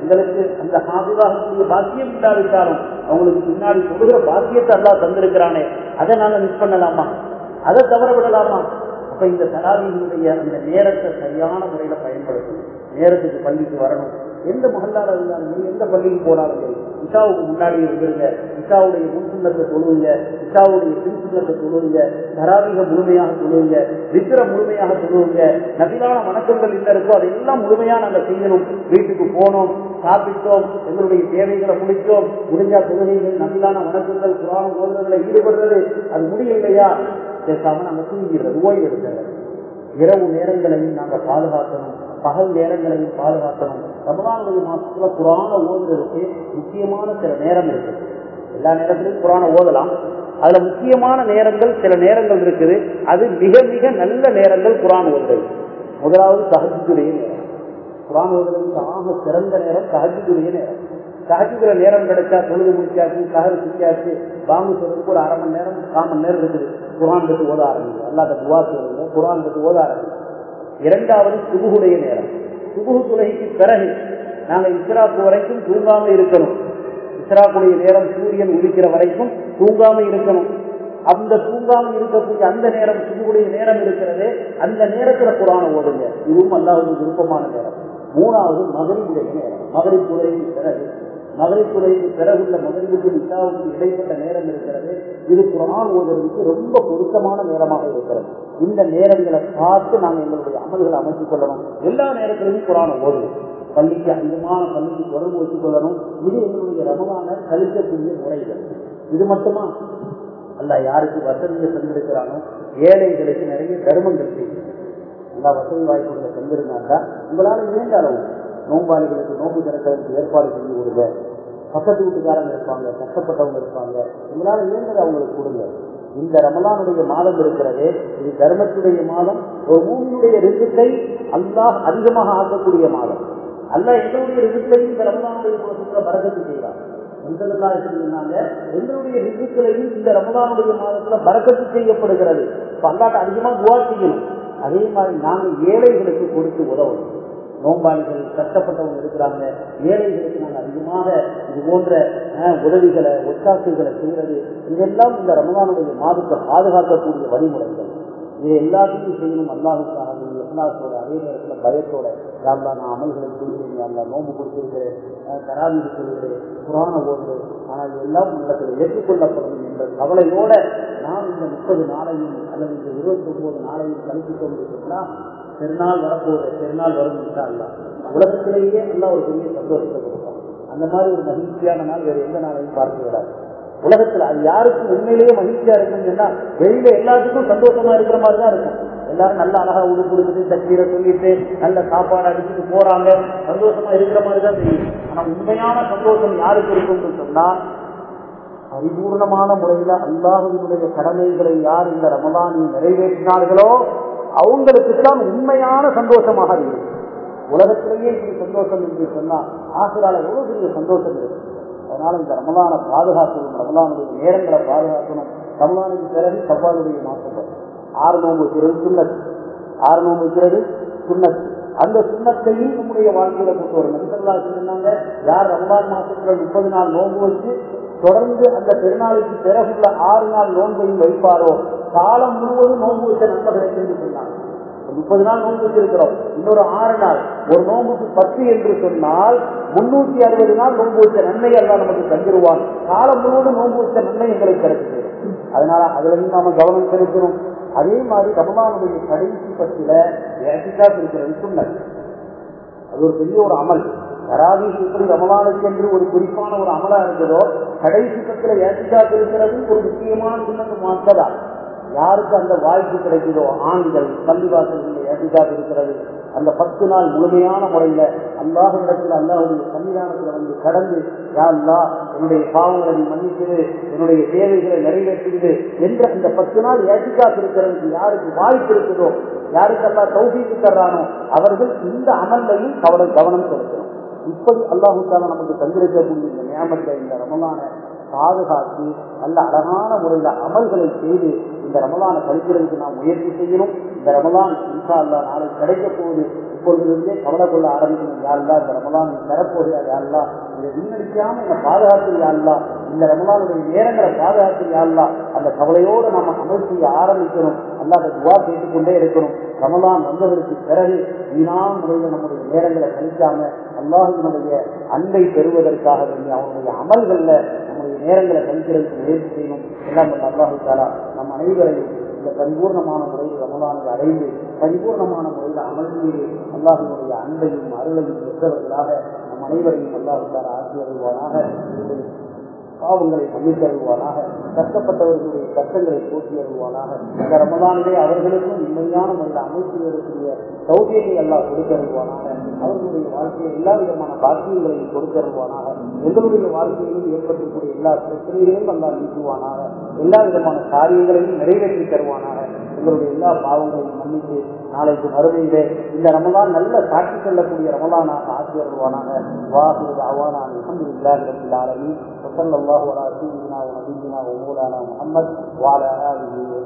எங்களுக்கு அந்த ஹாபிவாகக்கூடிய பாக்கியம் இல்லாவிட்டாலும் அவங்களுக்கு பின்னாடி தொழுகிற பாக்கியத்தை அல்லா தந்திருக்கிறானே. அதை நாங்க மிஸ் பண்ணலாமா? அதை தவற விடலாமா? அப்ப இந்த தராவியினுடைய அந்த நேரத்தை சரியான முறையில பயன்படுத்தணும். நேரத்துக்கு பள்ளிக்கு வரணும். எந்த மகல்லால இருந்தாலும் எந்த பள்ளிக்கு போனாலும் இசாவுக்கு முன்னாடி இருந்துருங்க இசாவுடைய முன்சுண்ணத்தை சொல்லுவீங்க இசாவுடைய பின்சுண்ணத்தை சொல்லுவீங்க தராவிக முழுமையாக சொல்லுவீங்க வித்திர முழுமையாக சொல்லுவீங்க நதிலான வணக்கங்கள் என்ன இருக்கோ அதையெல்லாம் முழுமையாக நாங்கள் செய்யணும். வீட்டுக்கு போனோம் சாப்பிட்டோம் எங்களுடைய தேவைகளை முடித்தோம். முடிஞ்சா தொழுகைகள் நதிலான வணக்கங்கள் புராண ஓதுறதுல ஈடுபடுறது. அது முடியலையா? பேசாம நாங்கள் தூங்கிடுறது ஓய்வு எடுக்கிறது இரவு நேரங்களையும் நாங்கள் பாதுகாக்கணும். பகல் நேரங்களையும் பாதுகாக்கணும். ரமலானுடைய மாசத்துல புராண ஓதுறதுக்கு முக்கியமான சில நேரம் இருக்கு. எல்லா நேரத்திலும் புராண ஓதலாம். அதுல முக்கியமான நேரங்கள் சில நேரங்கள் இருக்குது. அது மிக மிக நல்ல நேரங்கள் குரான் ஓதுறது. முதலாவது தகஜுடைய நேரம். குரான் ஓதுறதுக்கு ஆக சிறந்த நேரம் தகஜுடைய நேரம். தகஜுகிற நேரம் கிடைச்சா தொழுது முடிச்சாச்சு சகரு சிக்காச்சு பாம்பு சொல்றதுக்கு ஒரு அரை மணி நேரம் கால் மணி நேரம் இருக்குது. குரான் எடுத்து ஓத ஆரம்பிக்கும் அல்லாத துவா சொல்லுங்க குரான் எடுத்து ஓத ஆரம்பிக்கும் இரண்டாவது சுபுகுடைய நேரம். சுபுகு துறைக்கு பிறகு நாங்கள் இஸ்ராக்கு வரைக்கும் தூங்காம இருக்கணும். இஸ்ராக்குடைய நேரம் சூரியன் உதிக்கிற வரைக்கும் தூங்காம இருக்கணும். அந்த தூங்காமல் இருக்கக்கூடிய அந்த நேரம் சுகுடைய நேரம் இருக்கிறது அந்த நேரத்துல குரான ஓடுங்க இதுவும் அல்லாவுடைய விருப்பமான நேரம். மூணாவது மகளிருடைய நேரம். மகளிர் துறைக்கு பிறகு மகளிர் துறைக்கு பிறகுள்ள மகளிருக்கு இஷாவுக்கு இடைப்பட்ட நேரம் இருக்கிறது. இது குரான் ஓதுவதற்கு ரொம்ப பொருத்தமான நேரமாக இருக்கிறது. இந்த நேரங்களை பார்த்து நாங்கள் எங்களுடைய அமல்களை அமைத்துக் கொள்ளணும். எல்லா நேரத்திலையும் குரான் ஓதுவோம். பள்ளிக்கு அதிகமான பள்ளிக்கு தொடர்பு வச்சுக் கொள்ளணும். இது எங்களுடைய ரமமான கழிக்கக்கூடிய முறைகள். இது மட்டுமா? அல்ல யாருக்கு வசதியை தந்திருக்கிறானோ ஏழைகளுக்கு நிறைய தர்மங்கள் செய்யும். எல்லா வசதி வாய்ப்புகளை தந்திருந்தாக்கா உங்களால் இயன்ற அளவு. நோம்பாளிகளுக்கு நோம்பு திறக்கிறதுக்கு ஏற்பாடு செஞ்சு கொடுங்க. பக்கத்து வீட்டுக்காரங்க இருப்பாங்க கஷ்டப்பட்டவங்க இருப்பாங்க. உங்களால் இயன்றதை அவங்களுக்கு கொடுங்க. இந்த ரமலானுடைய மாதம் இருக்கிறது. இது தர்மத்துடைய மாதம். ஒரு மூவினுடைய ரிசுக்கை அல்லாஹ் அதிகமாக ஆக்கக்கூடிய மாதம். அல்ல எங்களுடைய ரிசுத்தையும் இந்த ரமலானுடைய மாதத்துல பரகத்து செய்யலாம் எங்களுடைய ரிசுக்களையும் இந்த ரமலானுடைய மாதத்துல பரக்கத்து செய்யப்படுகிறது. அல்லாட்ட அதிகமா துவா செய்யணும். அதே மாதிரி நாங்கள் ஏழைகளுக்கு கொடுத்து உதவணும். நோம்பாளிகள் கஷ்டப்பட்டவங்க இருக்கிறாங்க. ஏழைகளுக்கு நாங்கள் அதிகமாக இது போன்ற உதவிகளை ஒத்தாசைகளை செய்கிறது இதெல்லாம் இந்த ரமதானுடைய மாதத்தை பாதுகாக்கக்கூடிய வழிமுறைகள். இது எல்லாத்தையும் செய்யணும் அல்லாஹுக்காக இஸ்லாத்தோட அதே நேரத்தில் பயத்தோட யாருலா நான் அமல்களை செய்கிறேன் யாருலா நோம்பு கொடுத்திருக்கிறேன் தராவி சொல்கிறேன் புராண ஓன்று ஆனால் எல்லாம் உள்ளத்தில் ஏற்றுக்கொள்ளப்படும் என்ற கவலையோட நாம் இந்த முப்பது நாளையும் அல்லது இந்த இருபத்தி ஒன்பது நாளையும் கழித்துக் சொன்னால் பெருநாள் வரப்போகுது பெருநாள் வரும் அல்ல. உலகத்திலேயே நல்லா ஒரு பெரிய சந்தோஷத்தை கொடுக்கும். அந்த மாதிரி ஒரு மகிழ்ச்சியான நாள் வேறு எந்த நாளையும் பார்க்க விடாது. உலகத்துல அது யாருக்கும் உண்மையிலேயே மகிழ்ச்சியா இருக்குன்னு சொன்னா வெளியில எல்லாத்துக்கும் சந்தோஷமா இருக்கிற மாதிரி தான் இருக்கும். எல்லாரும் நல்ல அழகா உடு கொடுத்துட்டு தண்ணீரை சொல்லிட்டு நல்ல சாப்பாடு அடிச்சுட்டு போறாங்க. சந்தோஷமா இருக்கிற மாதிரி தான் தெரியும். ஆனா உண்மையான சந்தோஷம் யாருக்கு இருக்கும்னு சொன்னா பரிபூர்ணமான முறையில அல்லாஹுடைய கடமைகளை யார் இந்த ரமலானில் நிறைவேற்றினார்களோ அவங்களுக்கு தான் உண்மையான சந்தோஷமாக இருக்கும். உலகத்திலேயே இப்படி சந்தோஷம் என்று சொன்னா ஆசிரால எவ்வளவு பெரிய சந்தோஷம் இருக்கு அதனால இந்த ரமலான பாதுகாக்கணும் ரமலானுடைய நேரங்களை பாதுகாக்கணும். ரமலானுக்கு பிறகு சவ்வாலுடைய மாற்றம் ஆறு நோம்பு வைக்கிறது சுண்ணத். ஆறு நோம்பு வைக்கிறது சுண்ணத். அந்த சுண்ணத்தையும் நம்முடைய வாழ்க்கையில கொண்டு வரும் நபிசல்லா சொன்னாங்க யார் ரமலான் மாசத்துல முப்பது நாள் நோம்பு வச்சு தொடர்ந்து அந்த பெருநாளுக்கு பிறகுள்ள ஆறு நாள் நோன்பையும் வைப்பாரோ? காலம் முழுவதும் நோன்பு வச்ச நன்மை கிடைக்கும் சொன்னாங்க முப்பது நாள் நோன்பு வச்சிருக்கிறோம். இன்னொரு ஆறு நாள். ஒரு நோன்புக்கு பத்து என்று சொன்னால் முன்னூத்தி அறுபது நாள் நோன்பு வச்ச நன்மை எல்லாம் நமக்கு தந்துருவான். காலம் முழுவதும் நோன்பு வச்ச நன்மை எங்களுக்கு கிடைச்சது அதனால அதுல இருந்து நாம கவனம் செலுத்தணும். அதே மாதிரி ரமலானுடைய கடைசி பத்தில ஏசிக்காக இருக்கிறது சொன்னது அது ஒரு பெரிய ஒரு அமல். தராவீஸ் எப்படி ரமலானுக்கு என்று ஒரு குறிப்பான ஒரு அமலா இருந்ததோ கடைசி பத்தில ஏசிக்காக இருக்கிறது ஒரு முக்கியமான சுண்ணத்து மாற்றதா யாருக்கு அந்த வாய்ப்பு கிடைக்குதோ? ஆண்கள் பள்ளிவாசல்களில் ஏசிக்காக இருக்கிறது அந்த பத்து நாள் முழுமையான முறையில அல்லாஹிடத்தில் அல்லாஹுடைய சன்னிதானத்தில் வந்து கடந்து யா அல்லா என்னுடைய பாவங்களை நீ என்னுடைய தேவைகளை நிறைவேற்றிடு என்ற அந்த பத்து நாள் ஏசிக்காக இருக்கிறதுக்கு யாருக்கு வாய்ப்பு இருக்குதோ யாருக்கு அல்லா தௌசிக்கு தர்றானோ அவர்கள் இந்த அமல்லையும் கவனம் கவனம் செலுத்தணும். இப்படி அல்லாஹுக்கால நமக்கு தந்திருக்கக்கூடிய இந்த நியமத்தை இந்த ரமலான பாதுகாத்து நல்ல அழகான முறையில் அமல்களை செய்து இந்த ரமலான கழிக்கிறதுக்கு நாம் முயற்சி செய்யணும். இந்த ரமலான் இன்ஷா அல்லா நாளை கிடைக்க போகுது. இப்பொழுதிலிருந்தே கவலை கொள்ள ஆரம்பிக்கணும் யாருலா இந்த ரமலான் தரப்போகிறா யாருலா இதை வீணடிக்காம என்னை பாதுகாத்து யாருலா இந்த ரமலானுடைய நேரங்களை பாதுகாத்து யாருலா அந்த கவலையோடு நம்ம அமல் செய்ய ஆரம்பிக்கணும். அல்லாத துவா கொண்டே இருக்கணும். ரமலான் வந்ததற்கு பிறகு வீணாம் முறையில் நம்முடைய நேரங்களை கழிக்காம அல்லாஹினுடைய அன்பை பெறுவதற்காக வேண்டிய அவனுடைய அமல்கள்ல நம்முடைய நேரங்களை கழிக்கிறதுக்கு முயற்சி செய்யணும். எல்லாம் அல்லாஹு தாலா நம் அனைவரையும் இந்த பரிபூர்ணமான முறையில் ரமலானை அடைந்து பரிபூர்ணமான முறையில் அமர்ந்து அல்லாஹினுடைய அன்பையும் அருளையும் பெற்றவர்களாக நம் அனைவரையும் அல்லாஹு தாலா ஆட்சி பாவங்களை மன்னித்து அருள்வானாக கஷ்டப்பட்டவர்களுடைய கஷ்டங்களை போற்றி அருள்வானாக இந்த ரமதானிலே அவர்களுக்கும் நிம்மதியான முறையில் அமல் வரக்கூடிய சௌகியத்தை எல்லாம் கொடுக்க அருள்வானாக அவர்களுடைய வாழ்க்கையை எல்லா விதமான பாக்கியங்களையும் கொடுக்க எங்களுடைய வாழ்க்கையிலும் ஏற்படுத்தக்கூடிய எல்லா பிரச்சனைகளையும் நல்லா நீக்குவானாக. எல்லா விதமான காரியங்களையும் நிறைவேற்றி தருவானாக எங்களுடைய எல்லா பாவங்களையும் மன்னித்து நாளைக்கு மறுமையிலே இந்த ரமலான் நல்ல சாட்சி சொல்லக்கூடிய ரமலானாக ஆசிரியர்வானாக வாசல் அவானான் அலமதுல்லாஹி ரபில் ஆலமீன் وصلى الله على سيدنا ونبينا ومولانا محمد وعلى اله وصحبه